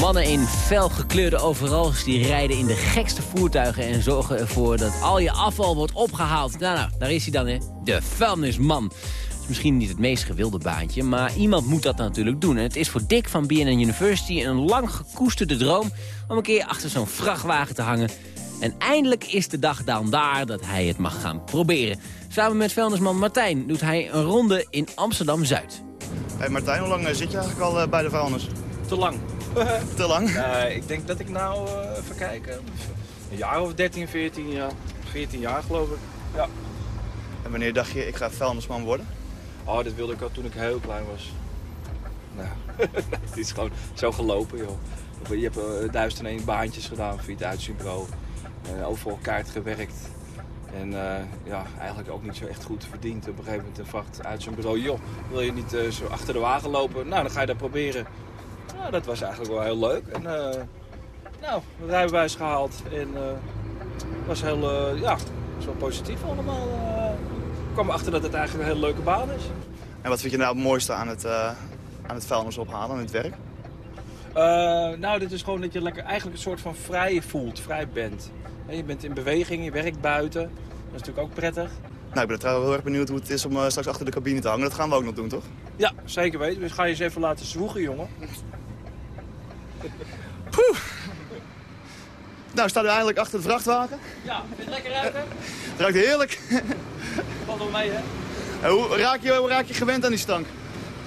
Mannen in felgekleurde overals die rijden in de gekste voertuigen... en zorgen ervoor dat al je afval wordt opgehaald. Nou, nou, daar is hij dan, hè. De vuilnisman. Is misschien niet het meest gewilde baantje, maar iemand moet dat natuurlijk doen. En het is voor Dick van BNN University een lang gekoesterde droom... om een keer achter zo'n vrachtwagen te hangen... En eindelijk is de dag dan daar dat hij het mag gaan proberen. Samen met vuilnisman Martijn doet hij een ronde in Amsterdam-Zuid. Hey Martijn, hoe lang eh, zit je eigenlijk al eh, bij de vuilnis? Te lang. Te lang? Eh, ik denk dat ik nou, eh, even kijken, een jaar of 13, 14 jaar. 14 jaar geloof ik. Ja. En wanneer dacht je, ik ga vuilnisman worden? Oh, dit wilde ik al toen ik heel klein was. Nou, het is gewoon zo gelopen, joh. Je hebt eh, duizend en één baantjes gedaan via het uitzendbureau. Uh, overal kaart gewerkt. En eh, ja, eigenlijk ook niet zo echt goed verdiend. Op een gegeven moment vraagt uit zijn bureau... joh, wil je niet eh, zo achter de wagen lopen? Nou, dan ga je dat proberen. Nou, dat was eigenlijk wel heel leuk. En eh, nou, rijbewijs gehaald. En het was heel, eh, ja, wel positief allemaal. eh. Ik kwam erachter dat het eigenlijk een hele leuke baan is. En wat vind je nou het mooiste aan het, eh, aan het vuilnis ophalen, aan het werk? Eh, nou, dit is gewoon dat je lekker eigenlijk een soort van vrij voelt, vrij bent. Je bent in beweging, je werkt buiten. Dat is natuurlijk ook prettig. Nou, ik ben trouwens heel erg benieuwd hoe het is om eh, straks achter de cabine te hangen. Dat gaan we ook nog doen, toch? Ja, zeker weten. Dus ga je eens even laten zwoegen, jongen. Nou, staan we eigenlijk achter de vrachtwagen. Ja, vind je het lekker ruiken? Het ruikt heerlijk. Valt wel mee, hè? En hoe, raak je, hoe raak je gewend aan die stank?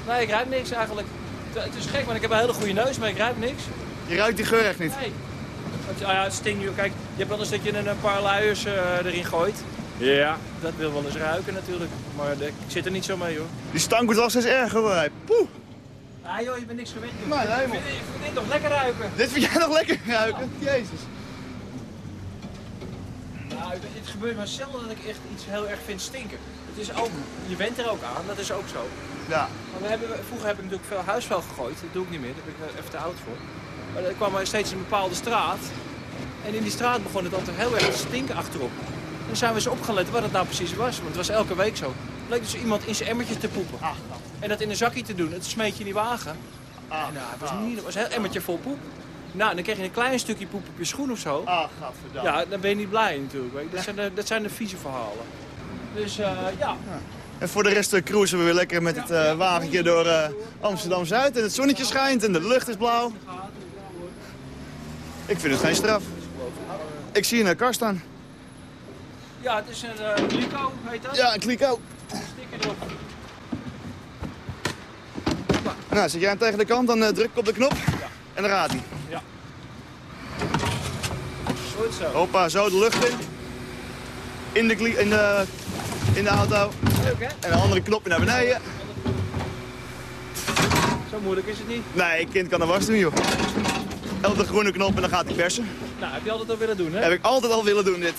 Nee, ik ruik niks eigenlijk. Het- is gek, want ik heb een hele goede neus, maar ik ruik niks. Je ruikt die geur echt niet? Nee. Want, ah ja, het stinkt nu. Kijk, je hebt wel eens dat je een, paar luiers eh, erin gooit. Ja. Dat wil wel eens ruiken natuurlijk. Maar eh, ik zit er niet zo mee, hoor. Die stank wordt wel steeds erger, hoor. Poeh. Ah joh, je bent niks gewend. Nee, nee, ik, vind, ik vind dit nog lekker ruiken. Dit vind jij nog lekker ruiken? Jezus. Nou, het, het gebeurt maar zelden dat ik echt iets heel erg vind stinken. Het is ook, je bent er ook aan, dat is ook zo. Ja. Maar we hebben, vroeger heb ik natuurlijk veel huisvuil gegooid. Dat doe ik niet meer, daar ben ik eh, even te oud voor. Maar er kwam maar steeds een bepaalde straat. En in die straat begon het altijd heel erg te stinken achterop. En dan zijn we eens op gaan letten wat het nou precies was. Want het was elke week zo. Er bleek dus iemand in zijn emmertje te poepen. En dat in een zakje te doen. Het smeet je in die wagen. En, nou, het was niet, het was een heel emmertje vol poep. Nou, dan krijg je een klein stukje poep op je schoen of zo. Ah, gadverdamme. Ja, dan ben je niet blij natuurlijk. weet je. Dat, zijn de, dat zijn de vieze verhalen. Dus eh, ja. En voor de rest uh, cruisen we weer lekker met het eh, wagentje door eh, Amsterdam-Zuid. En het zonnetje schijnt en de lucht is blauw. Ik vind het geen straf. Ik zie een kar staan. Ja, het is een uh, Clico, heet dat? Ja, een erop. Nou, zet jij hem tegen de kant, dan uh, druk ik op de knop en dan gaat hij. Ja. Goed zo. Hoppa, zo de lucht in. In de, in de, in de auto. Leuk, hè? En een andere knopje naar beneden. Zo moeilijk is het niet. Nee, kind kan de was doen, joh. Elke groene knop en dan gaat hij persen. Nou, heb je altijd al willen doen, hè? Heb ik altijd al willen doen, dit.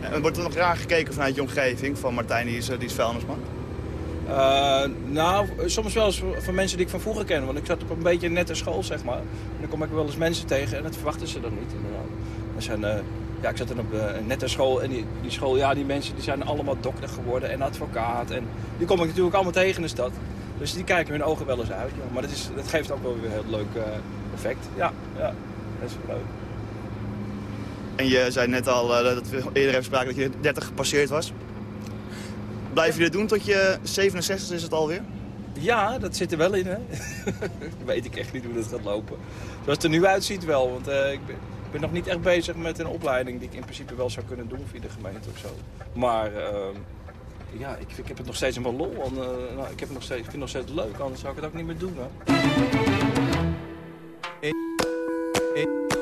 en wordt er nog graag gekeken vanuit je omgeving van Martijn, die is, eh, die is vuilnisman? Uh, nou, soms wel eens van mensen die ik van vroeger ken. Want ik zat op een beetje nette school, zeg maar. En dan kom ik wel eens mensen tegen en dat verwachten ze dan niet, inderdaad. Er zijn, uh, ja, ik zat dan op een nette school en die, die school, ja, die mensen die zijn allemaal dokter geworden en advocaat. En die kom ik natuurlijk allemaal tegen in de stad. Dus die kijken hun ogen wel eens uit. Ja. Maar dat, is, dat geeft ook wel weer een heel leuk effect. Ja, ja, dat is wel leuk. En je zei net al, dat we eerder hebben spraken dat je 30 gepasseerd was. Blijf je dit doen tot je 67 is het alweer? Ja, dat zit er wel in, hè. weet ik echt niet hoe dat gaat lopen. Zoals het er nu uitziet wel, want uh, ik, ben, ik, ben, nog niet echt bezig met een opleiding... die ik in principe wel zou kunnen doen via de gemeente of zo. Maar uh, ja, ik, ik, heb het nog steeds een lol. En, uh, nou, ik, heb het nog steeds, ik vind het nog steeds leuk, anders zou ik het ook niet meer doen, hè. Hey. Hey.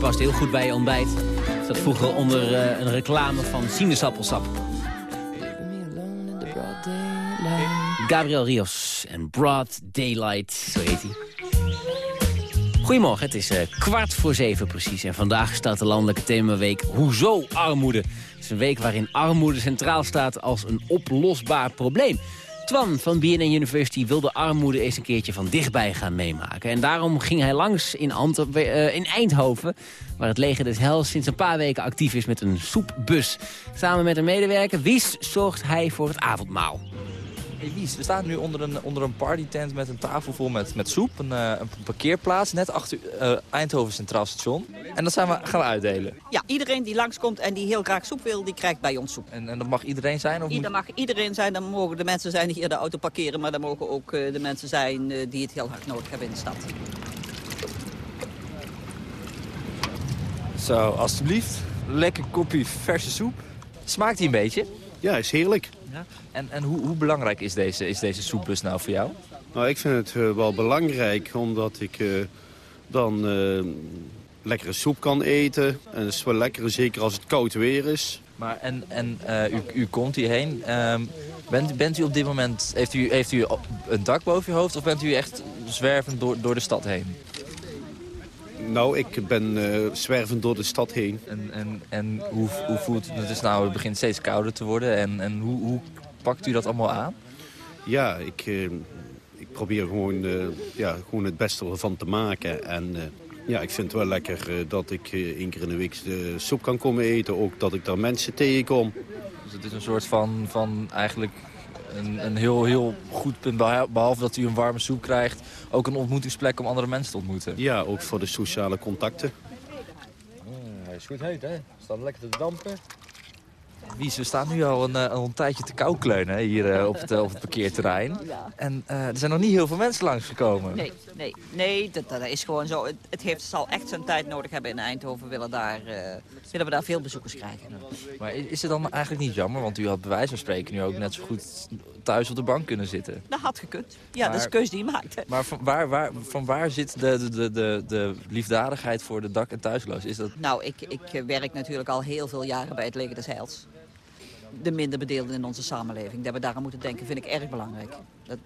Past heel goed bij je ontbijt. Dat vroeger onder eh, een reclame van sinaasappelsap. Gabriel Rios en Broad Daylight, zo heet hij. Goedemorgen, het is eh, kwart voor zeven precies. En vandaag staat de landelijke themaweek Hoezo armoede? Het is een week waarin armoede centraal staat als een oplosbaar probleem. Twan van BNN University wilde armoede eens een keertje van dichtbij gaan meemaken. En daarom ging hij langs in, eh, in Eindhoven, waar het leger des Hels sinds een paar weken actief is met een soepbus. Samen met een medewerker, Wies, zorgt hij voor het avondmaal. We staan nu onder een, onder een partytent met een tafel vol met, met soep. Een, eh, een parkeerplaats net achter eh, Eindhoven Centraal Station. En dat zijn we, gaan we uitdelen. Ja, iedereen die langskomt en die heel graag soep wil, die krijgt bij ons soep. En, en dat mag iedereen zijn? Of moet- Ieder mag iedereen zijn, dan mogen de mensen zijn die hier de auto parkeren... maar dan mogen ook eh, de mensen zijn eh, die het heel hard nodig hebben in de stad. Zo, alstublieft. Lekker kopje verse soep. Smaakt die een beetje? Ja, is heerlijk. Ja. En, en hoe, hoe belangrijk is deze, is deze soepbus nou voor jou? Nou, ik vind het eh, wel belangrijk, omdat ik eh, dan eh, lekkere soep kan eten. En het is wel lekker, zeker als het koud weer is. Maar en, en u, u komt hierheen. Ehm, bent, bent u op dit moment, heeft u, heeft u een dak boven je hoofd of bent u echt zwervend door, door de stad heen? Nou, ik ben eh, zwervend door de stad heen. En, en, en hoe, hoe voelt het? Het is nou, het begint steeds kouder te worden. En, en hoe, hoe pakt u dat allemaal aan? Ja, ik, eh, ik probeer gewoon, eh, ja, gewoon het beste ervan te maken. En ja, ik vind het wel lekker dat ik één keer in de week de soep kan komen eten. Ook dat ik daar mensen tegenkom. Dus het is een soort van, van eigenlijk een, een heel, heel goed punt. beha- Behalve dat u een warme soep krijgt, ook een ontmoetingsplek om andere mensen te ontmoeten. Ja, ook voor de sociale contacten. hij is goed heet, hè? Staat lekker te dampen. Wies, we staan nu al een, eh, een tijdje te koukleunen hè, hier eh, op, het, eh, op het parkeerterrein. En er zijn nog niet heel veel mensen langsgekomen. Nee, nee, nee dat, dat is gewoon zo. Het, het heeft, zal echt zijn tijd nodig hebben in Eindhoven. Willen, daar, willen we daar veel bezoekers krijgen. Maar is het dan eigenlijk niet jammer? Want u had bij wijze van spreken nu ook net zo goed thuis op de bank kunnen zitten. Dat had gekund. Ja, dat is een keuze die je maakt. hè. Maar van waar, waar, van waar zit de, de, de, de, de liefdadigheid voor de dak- en thuisloos? Is dat... Nou, ik, ik werk natuurlijk al heel veel jaren bij het Leger des Heils. De minder bedeelden in onze samenleving. Dat we daaraan moeten denken vind ik erg belangrijk. Dat,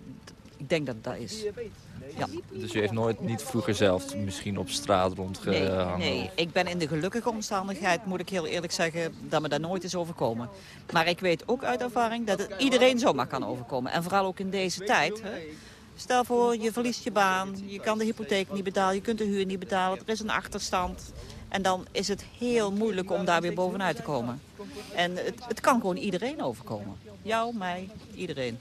ik denk dat het dat is. Ja. Dus u heeft nooit niet vroeger zelf misschien op straat rondgehangen? nee, ik ben in de gelukkige omstandigheid, moet ik heel eerlijk zeggen, dat me dat nooit is overkomen. Maar ik weet ook uit ervaring dat het iedereen zomaar kan overkomen. En vooral ook in deze tijd. Hè. Stel voor, je verliest je baan, je kan de hypotheek niet betalen, je kunt de huur niet betalen, er is een achterstand. En dan is het heel moeilijk om daar weer bovenuit te komen. En het, het kan gewoon iedereen overkomen. Jou, mij, iedereen.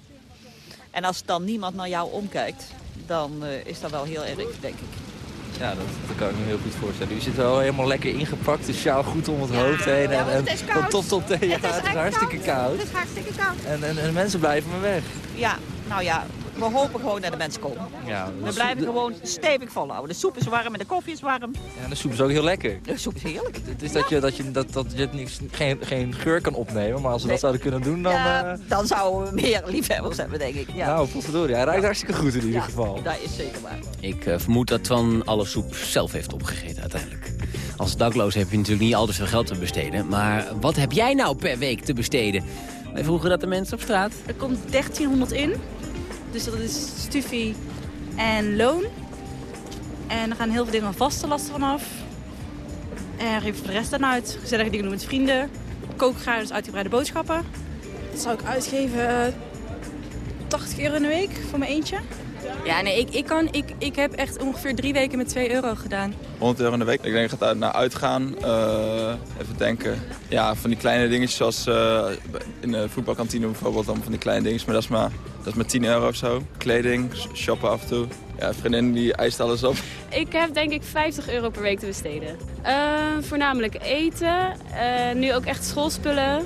En als dan niemand naar jou omkijkt, dan eh, is dat wel heel erg, denk ik. Ja, dat, dat kan ik me heel goed voorstellen. U zit wel helemaal lekker ingepakt, de sjaal goed om het hoofd heen. En, en top tot teen. Ja, het is, hartstikke koud. Het is hartstikke koud. En, en, en mensen blijven me weg. Ja, nou ja, we hopen gewoon dat de mensen komen. Ja, We blijven de- gewoon stevig volhouden. De soep is warm en de koffie is warm. Ja, de soep is ook heel lekker. De soep is heerlijk. Het is dat je, dat je, dat, dat je het niks, geen, geen geur kan opnemen, maar als we Nee. dat zouden kunnen doen, dan... ja, eh, dan zouden we meer liefhebbers hebben, denk ik. Ja. Nou, potverdorie, hij ruikt hartstikke goed in ieder Ja, geval. Dat is zeker waar. Ik eh, vermoed dat Twan alle soep zelf heeft opgegeten uiteindelijk. Als dakloos heb je natuurlijk niet al te veel geld te besteden. Maar wat heb jij nou per week te besteden? Wij vroegen dat de mensen op straat. Er komt 1300 in. Dus dat is stufie en loon. En er gaan heel veel dingen van vaste lasten vanaf. En geef de rest dan uit. Gezellige dingen doen met vrienden. Kookgraai, dus uitgebreide boodschappen. Dat zou ik uitgeven eh, 80 euro in de week voor mijn eentje. Ja, nee, ik, ik, kan, ik, ik heb echt ongeveer drie weken met 2 euro gedaan. 100 euro in de week. Ik denk, ik ga daar naar uitgaan. eh, even denken. Ja, van die kleine dingetjes zoals eh, in de voetbalkantine bijvoorbeeld. Dan van die kleine dingetjes, maar dat is maar, dat is maar 10 euro of zo. Kleding, shoppen af en toe. Ja, vriendin die eist alles op. Ik heb denk ik 50 euro per week te besteden. Eh, voornamelijk eten, eh, nu ook echt schoolspullen.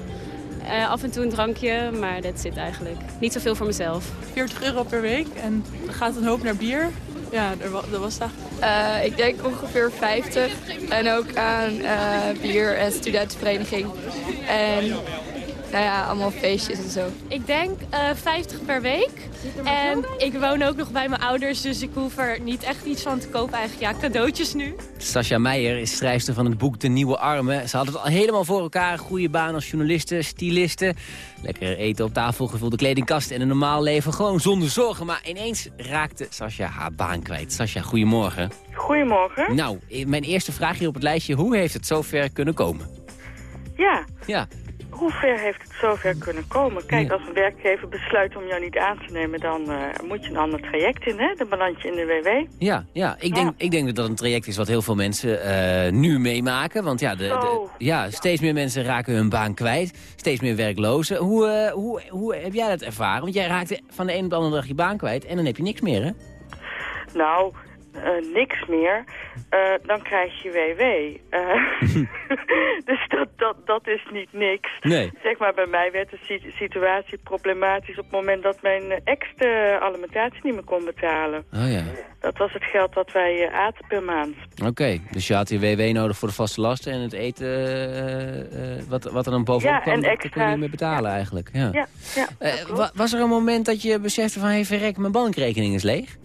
Eh, af en toe een drankje, maar dat zit eigenlijk. Niet zoveel voor mezelf. 40 euro per week en er gaat een hoop naar bier. Ja, er dat was dat. Eh, ik denk ongeveer 50. En ook aan eh, bier en studentenvereniging. En nou ja, allemaal feestjes en zo. Ik denk eh 50 per week. En ik woon ook nog bij mijn ouders, dus ik hoef er niet echt iets van te kopen. Eigenlijk ja, cadeautjes nu. Sascha Meijer is schrijfster van het boek De Nieuwe Armen. Ze had het al helemaal voor elkaar. Een goede baan als journaliste, styliste. Lekker eten op tafel, gevulde kledingkast en een normaal leven. Gewoon zonder zorgen. Maar ineens raakte Sascha haar baan kwijt. Sascha, goedemorgen. Goedemorgen. Nou, mijn eerste vraag hier op het lijstje. Hoe heeft het zover kunnen komen? Ja, Ja, hoe ver heeft het zover kunnen komen? Kijk, als een werkgever besluit om jou niet aan te nemen... dan eh, moet je een ander traject in, hè? Dan beland je in de WW. Ja, ja. Ik, denk, ik denk dat dat een traject is wat heel veel mensen eh, nu meemaken. Want ja, de, ja, steeds meer mensen raken hun baan kwijt. Steeds meer werklozen. Hoe, eh, hoe, hoe heb jij dat ervaren? Want jij raakte van de een op de andere dag je baan kwijt en dan heb je niks meer, hè? Nou, eh, niks meer. Eh, dan krijg je WW. Eh, dus dat, dat, dat is niet niks. Nee. Zeg maar, bij mij werd de si- situatie problematisch op het moment dat mijn ex de alimentatie niet meer kon betalen. Oh ja. Dat was het geld dat wij aten per maand. Oké, dus je had je WW nodig voor de vaste lasten en het eten wat, wat er dan bovenop Ja, kwam, en dat kon je niet meer betalen eigenlijk. Ja. Ja, ja. Wa- was er een moment dat je besefte van, hey verrek, mijn bankrekening is leeg?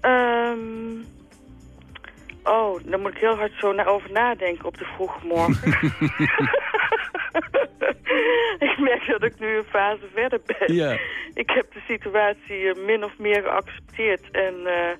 Ehm, oh, daar moet ik heel hard zo over nadenken op de vroege morgen. ik merk dat ik nu een fase verder ben. Ja. Ik heb de situatie eh, min of meer geaccepteerd. En eh,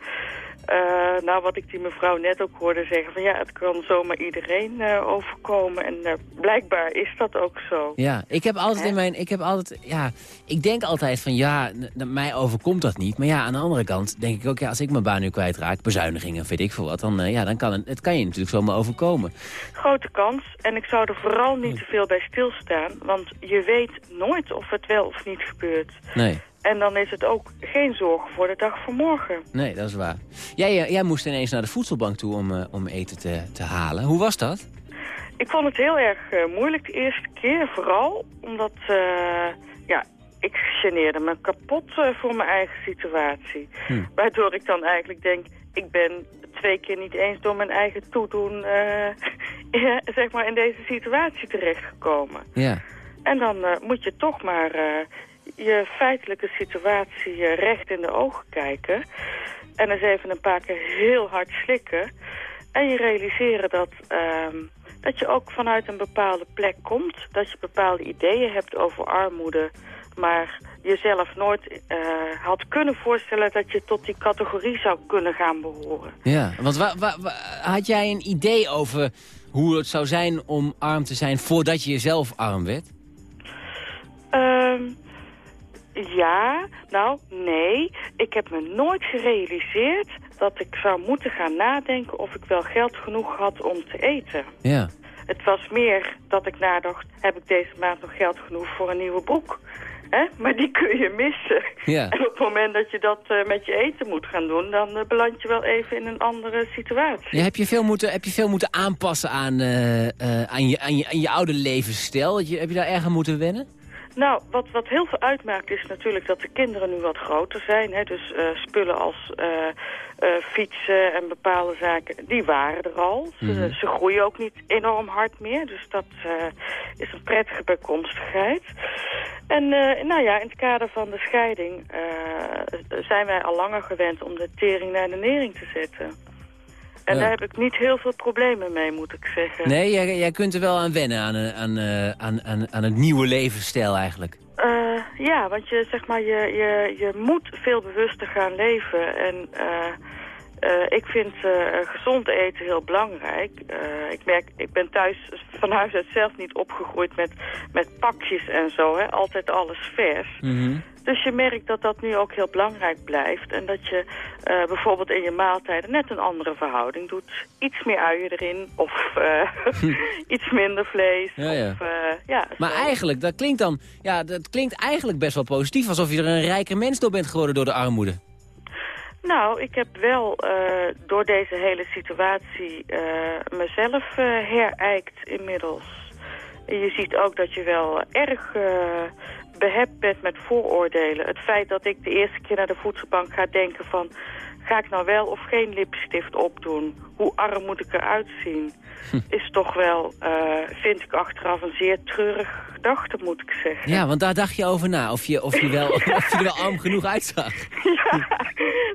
eh, nou, wat ik die mevrouw net ook hoorde zeggen... van ja, het kan zomaar iedereen eh, overkomen. En eh, blijkbaar is dat ook zo. Ja, ik heb altijd in mijn, ik heb altijd, ja, ik denk altijd van ja, mij overkomt dat niet. Maar ja, aan de andere kant denk ik ook, ja, als ik mijn baan nu kwijtraak, bezuinigingen, weet ik veel wat, dan, ja, dan kan het, het kan je natuurlijk zomaar overkomen. Grote kans. En ik zou er vooral niet te veel bij stilstaan. Want je weet nooit of het wel of niet gebeurt. Nee, En dan is het ook geen zorg voor de dag van morgen. nee, dat is waar. Jij, eh, jij moest ineens naar de voedselbank toe om, eh, om eten te, te halen. Hoe was dat? Ik vond het heel erg eh, moeilijk de eerste keer. Vooral omdat, ja, ik geneerde me kapot voor mijn eigen situatie. Hm. Waardoor ik dan eigenlijk denk, ik ben twee keer niet eens door mijn eigen toedoen, ja, zeg maar, in deze situatie terechtgekomen. Ja. En dan moet je toch maar je feitelijke situatie eh, recht in de ogen kijken. En eens even een paar keer heel hard slikken. En je realiseren dat, ehm, dat je ook vanuit een bepaalde plek komt. Dat je bepaalde ideeën hebt over armoede. Maar jezelf nooit eh, had kunnen voorstellen dat je tot die categorie zou kunnen gaan behoren. Ja, want wa, wa- wa- had jij een idee over hoe het zou zijn om arm te zijn voordat je zelf arm werd? Ehm, ja, nou, nee. Ik heb me nooit gerealiseerd dat ik zou moeten gaan nadenken of ik wel geld genoeg had om te eten. Ja. Het was meer dat ik nadacht, heb ik deze maand nog geld genoeg voor een nieuwe broek? Hè? Maar die kun je missen. Ja. En op het moment dat je dat eh, met je eten moet gaan doen, dan eh, beland je wel even in een andere situatie. Ja, heb, je veel moeten, heb je veel moeten aanpassen aan, eh, aan, je, aan, je, aan je oude levensstijl? Heb je, heb je daar erg aan moeten wennen? Nou, wat, wat heel veel uitmaakt is natuurlijk dat de kinderen nu wat groter zijn. Hè? Dus eh, spullen als eh, eh, fietsen en bepaalde zaken, die waren er al. Ze, Mhm. ze groeien ook niet enorm hard meer, dus dat is een prettige bijkomstigheid. En nou ja, in het kader van de scheiding zijn wij al langer gewend om de tering naar de nering te zetten. En daar heb ik niet heel veel problemen mee, moet ik zeggen. Nee, jij, jij kunt er wel aan wennen, aan, eh, aan, eh, aan, aan, aan het nieuwe levensstijl eigenlijk. Eh, ja, want je, zeg maar, je, je, je moet veel bewuster gaan leven. En eh, ik vind eh, gezond eten heel belangrijk. Eh, ik merk, ik ben thuis van huis uit zelf niet opgegroeid met, met pakjes en zo. Hè? Altijd alles vers. Dus je merkt dat dat nu ook heel belangrijk blijft. En dat je bijvoorbeeld in je maaltijden net een andere verhouding doet. Iets meer uien erin of iets minder vlees. Ja, ja. Of, ja, Maar eigenlijk, dat klinkt dan, ja, dat klinkt eigenlijk best wel positief. Alsof je er een rijker mens door bent geworden door de armoede. Nou, ik heb wel eh, door deze hele situatie eh, mezelf eh, herijkt inmiddels. Je ziet ook dat je wel erg eh, behept bent met vooroordelen. Het feit dat ik de eerste keer naar de voedselbank ga denken van... ga ik nou wel of geen lipstift opdoen? Hoe arm moet ik eruit zien? Is toch wel, eh, vind ik achteraf, een zeer treurige gedachte, moet ik zeggen. Ja, want daar dacht je over na, of je, of je, wel, of je er wel arm genoeg uitzag.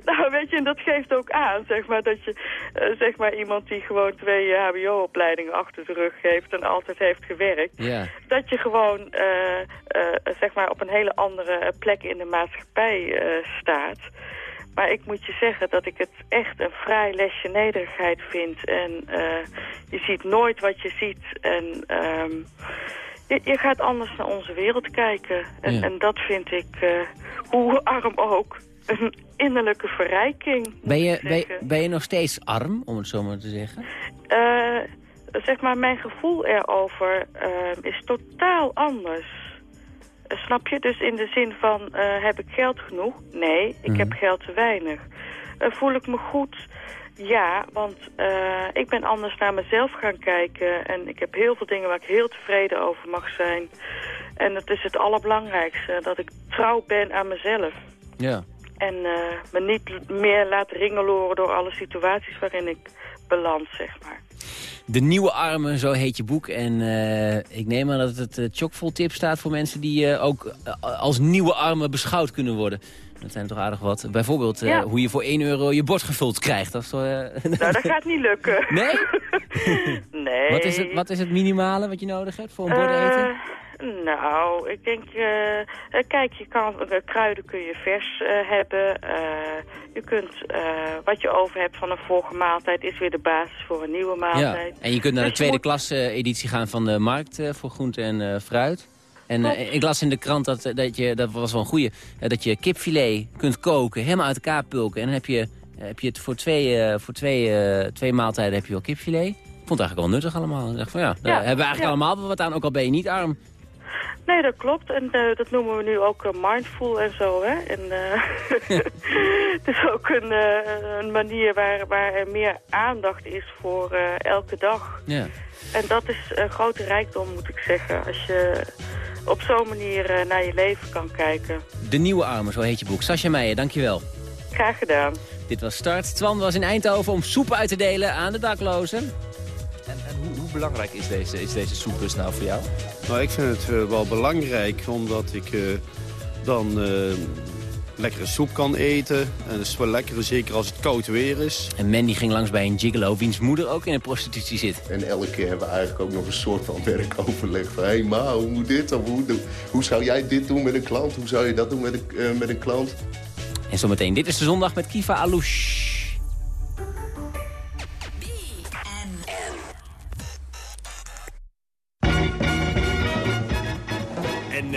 Nou, weet je, en dat geeft ook aan, zeg maar, dat je, eh, zeg maar, iemand die gewoon twee eh, hbo-opleidingen achter de rug heeft en altijd heeft gewerkt, Ja. dat je gewoon, zeg maar, op een hele andere plek in de maatschappij staat. Maar ik moet je zeggen dat ik het echt een vrij lesje nederigheid vind. En eh, je ziet nooit wat je ziet. En ehm, je, je gaat anders naar onze wereld kijken. En, Ja. en dat vind ik, eh, hoe arm ook, een innerlijke verrijking. Ben je, ben, je nog steeds arm, om het zo maar te zeggen? Eh, zeg maar, mijn gevoel erover eh, is totaal anders. Eh, snap je? Dus in de zin van, eh, heb ik geld genoeg? Nee, ik heb geld te weinig. Eh, voel ik me goed? Ja, want ik ben anders naar mezelf gaan kijken. En ik heb heel veel dingen waar ik heel tevreden over mag zijn. En dat is het allerbelangrijkste, dat ik trouw ben aan mezelf. Ja. En me niet meer laat ringeloren door alle situaties waarin ik beland, zeg maar. De Nieuwe Armen, zo heet je boek. En eh, ik neem aan dat het uh, chockvol tip staat voor mensen die eh, ook als nieuwe armen beschouwd kunnen worden. Dat zijn er toch aardig wat. Bijvoorbeeld Ja. hoe je voor 1 euro je bord gevuld krijgt. Toch, eh, Nou, dat gaat niet lukken. Nee? nee. wat, is het, wat is het minimale wat je nodig hebt voor een bord eten? Nou, ik denk, eh, eh, kijk, je kan, eh, kruiden kun je vers eh, hebben. Je kunt, wat je over hebt van een vorige maaltijd is weer de basis voor een nieuwe Ja. maaltijd. En je kunt naar de Dus tweede moet- klas eh, editie gaan van de markt voor groente en fruit. En ik las in de krant dat, dat je, dat was wel een goeie, dat je kipfilet kunt koken, helemaal uit elkaar pulken. En dan heb je, heb je het voor, twee, voor twee, twee maaltijden heb je wel kipfilet. Ik vond het eigenlijk wel nuttig allemaal. Ik dacht van ja, daar Ja, hebben we eigenlijk ja. allemaal wel wat aan, ook al ben je niet arm. Nee, dat klopt. En eh, dat noemen we nu ook eh, mindful en zo, hè. En eh, het is ook een, een manier waar, waar er meer aandacht is voor elke dag. Ja. En dat is een grote rijkdom, moet ik zeggen. Als je op zo'n manier naar je leven kan kijken. De Nieuwe Armen, zo heet je boek. Sascha Meijer, dankjewel. Graag gedaan. Dit was Start. Twan was in Eindhoven om soep uit te delen aan de daklozen. En, en hoe, hoe belangrijk is deze, is deze soepbus nou voor jou? Nou, ik vind het eh, wel belangrijk, omdat ik eh, dan eh, lekkere soep kan eten. En dat is wel lekker, zeker als het koud weer is. En Mandy ging langs bij een gigolo, wiens moeder ook in de prostitutie zit. En elke keer hebben we eigenlijk ook nog een soort van werkoverleg. Van, hé hey, ma, hoe moet dit? Of hoe, doe- hoe zou jij dit doen met een klant? Hoe zou je dat doen met een, eh, met een klant? En zometeen, dit is de zondag met Kiva Alouche.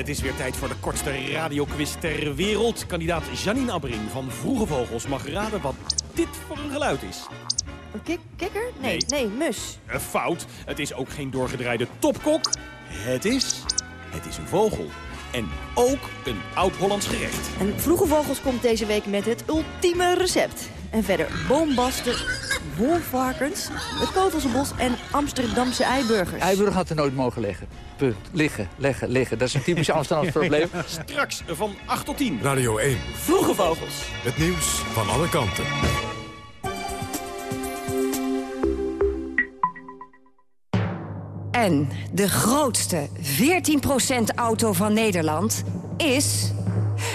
Het is weer tijd voor de kortste radioquiz ter wereld. Kandidaat Janine Abbring van Vroege Vogels mag raden wat dit voor een geluid is. Een kik kikker? Nee, nee, mus. Een fout. Het is ook geen doorgedraaide topkok. Het is... Het is een vogel. En ook een oud-Hollands gerecht. En Vroege Vogels komt deze week met het ultieme recept. En verder boombasten, wolvarkens, het Kovelsenbos en Amsterdamse eiburgers. Eiburg had er nooit mogen liggen. Punt. Liggen, leggen, liggen. Dat is een typisch Amsterdams probleem. Straks van 8 tot 10. Radio 1. Vroege Vogels. Het nieuws van alle kanten. En de grootste 14% auto van Nederland is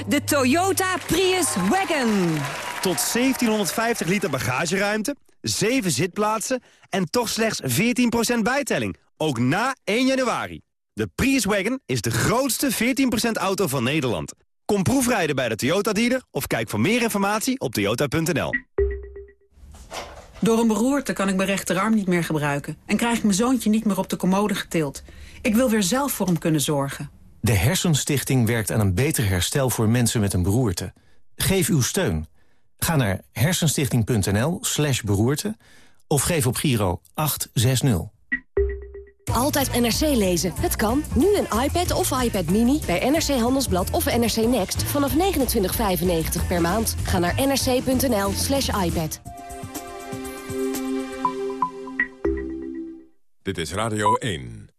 de Toyota Prius Wagon. Tot 1750 liter bagageruimte, 7 zitplaatsen en toch slechts 14% bijtelling. Ook na 1 januari. De Prius Wagon is de grootste 14% auto van Nederland. Kom proefrijden bij de Toyota dealer of kijk voor meer informatie op toyota.nl. Door een beroerte kan ik mijn rechterarm niet meer gebruiken... en krijg ik mijn zoontje niet meer op de commode getild. Ik wil weer zelf voor hem kunnen zorgen. De Hersenstichting werkt aan een beter herstel voor mensen met een beroerte. Geef uw steun. Ga naar hersenstichting.nl slash beroerte... of geef op Giro 860. Altijd NRC lezen. Het kan. Nu een iPad of iPad Mini bij NRC Handelsblad of NRC Next vanaf 29,95 per maand. Ga naar nrc.nl slash iPad. Dit is Radio 1.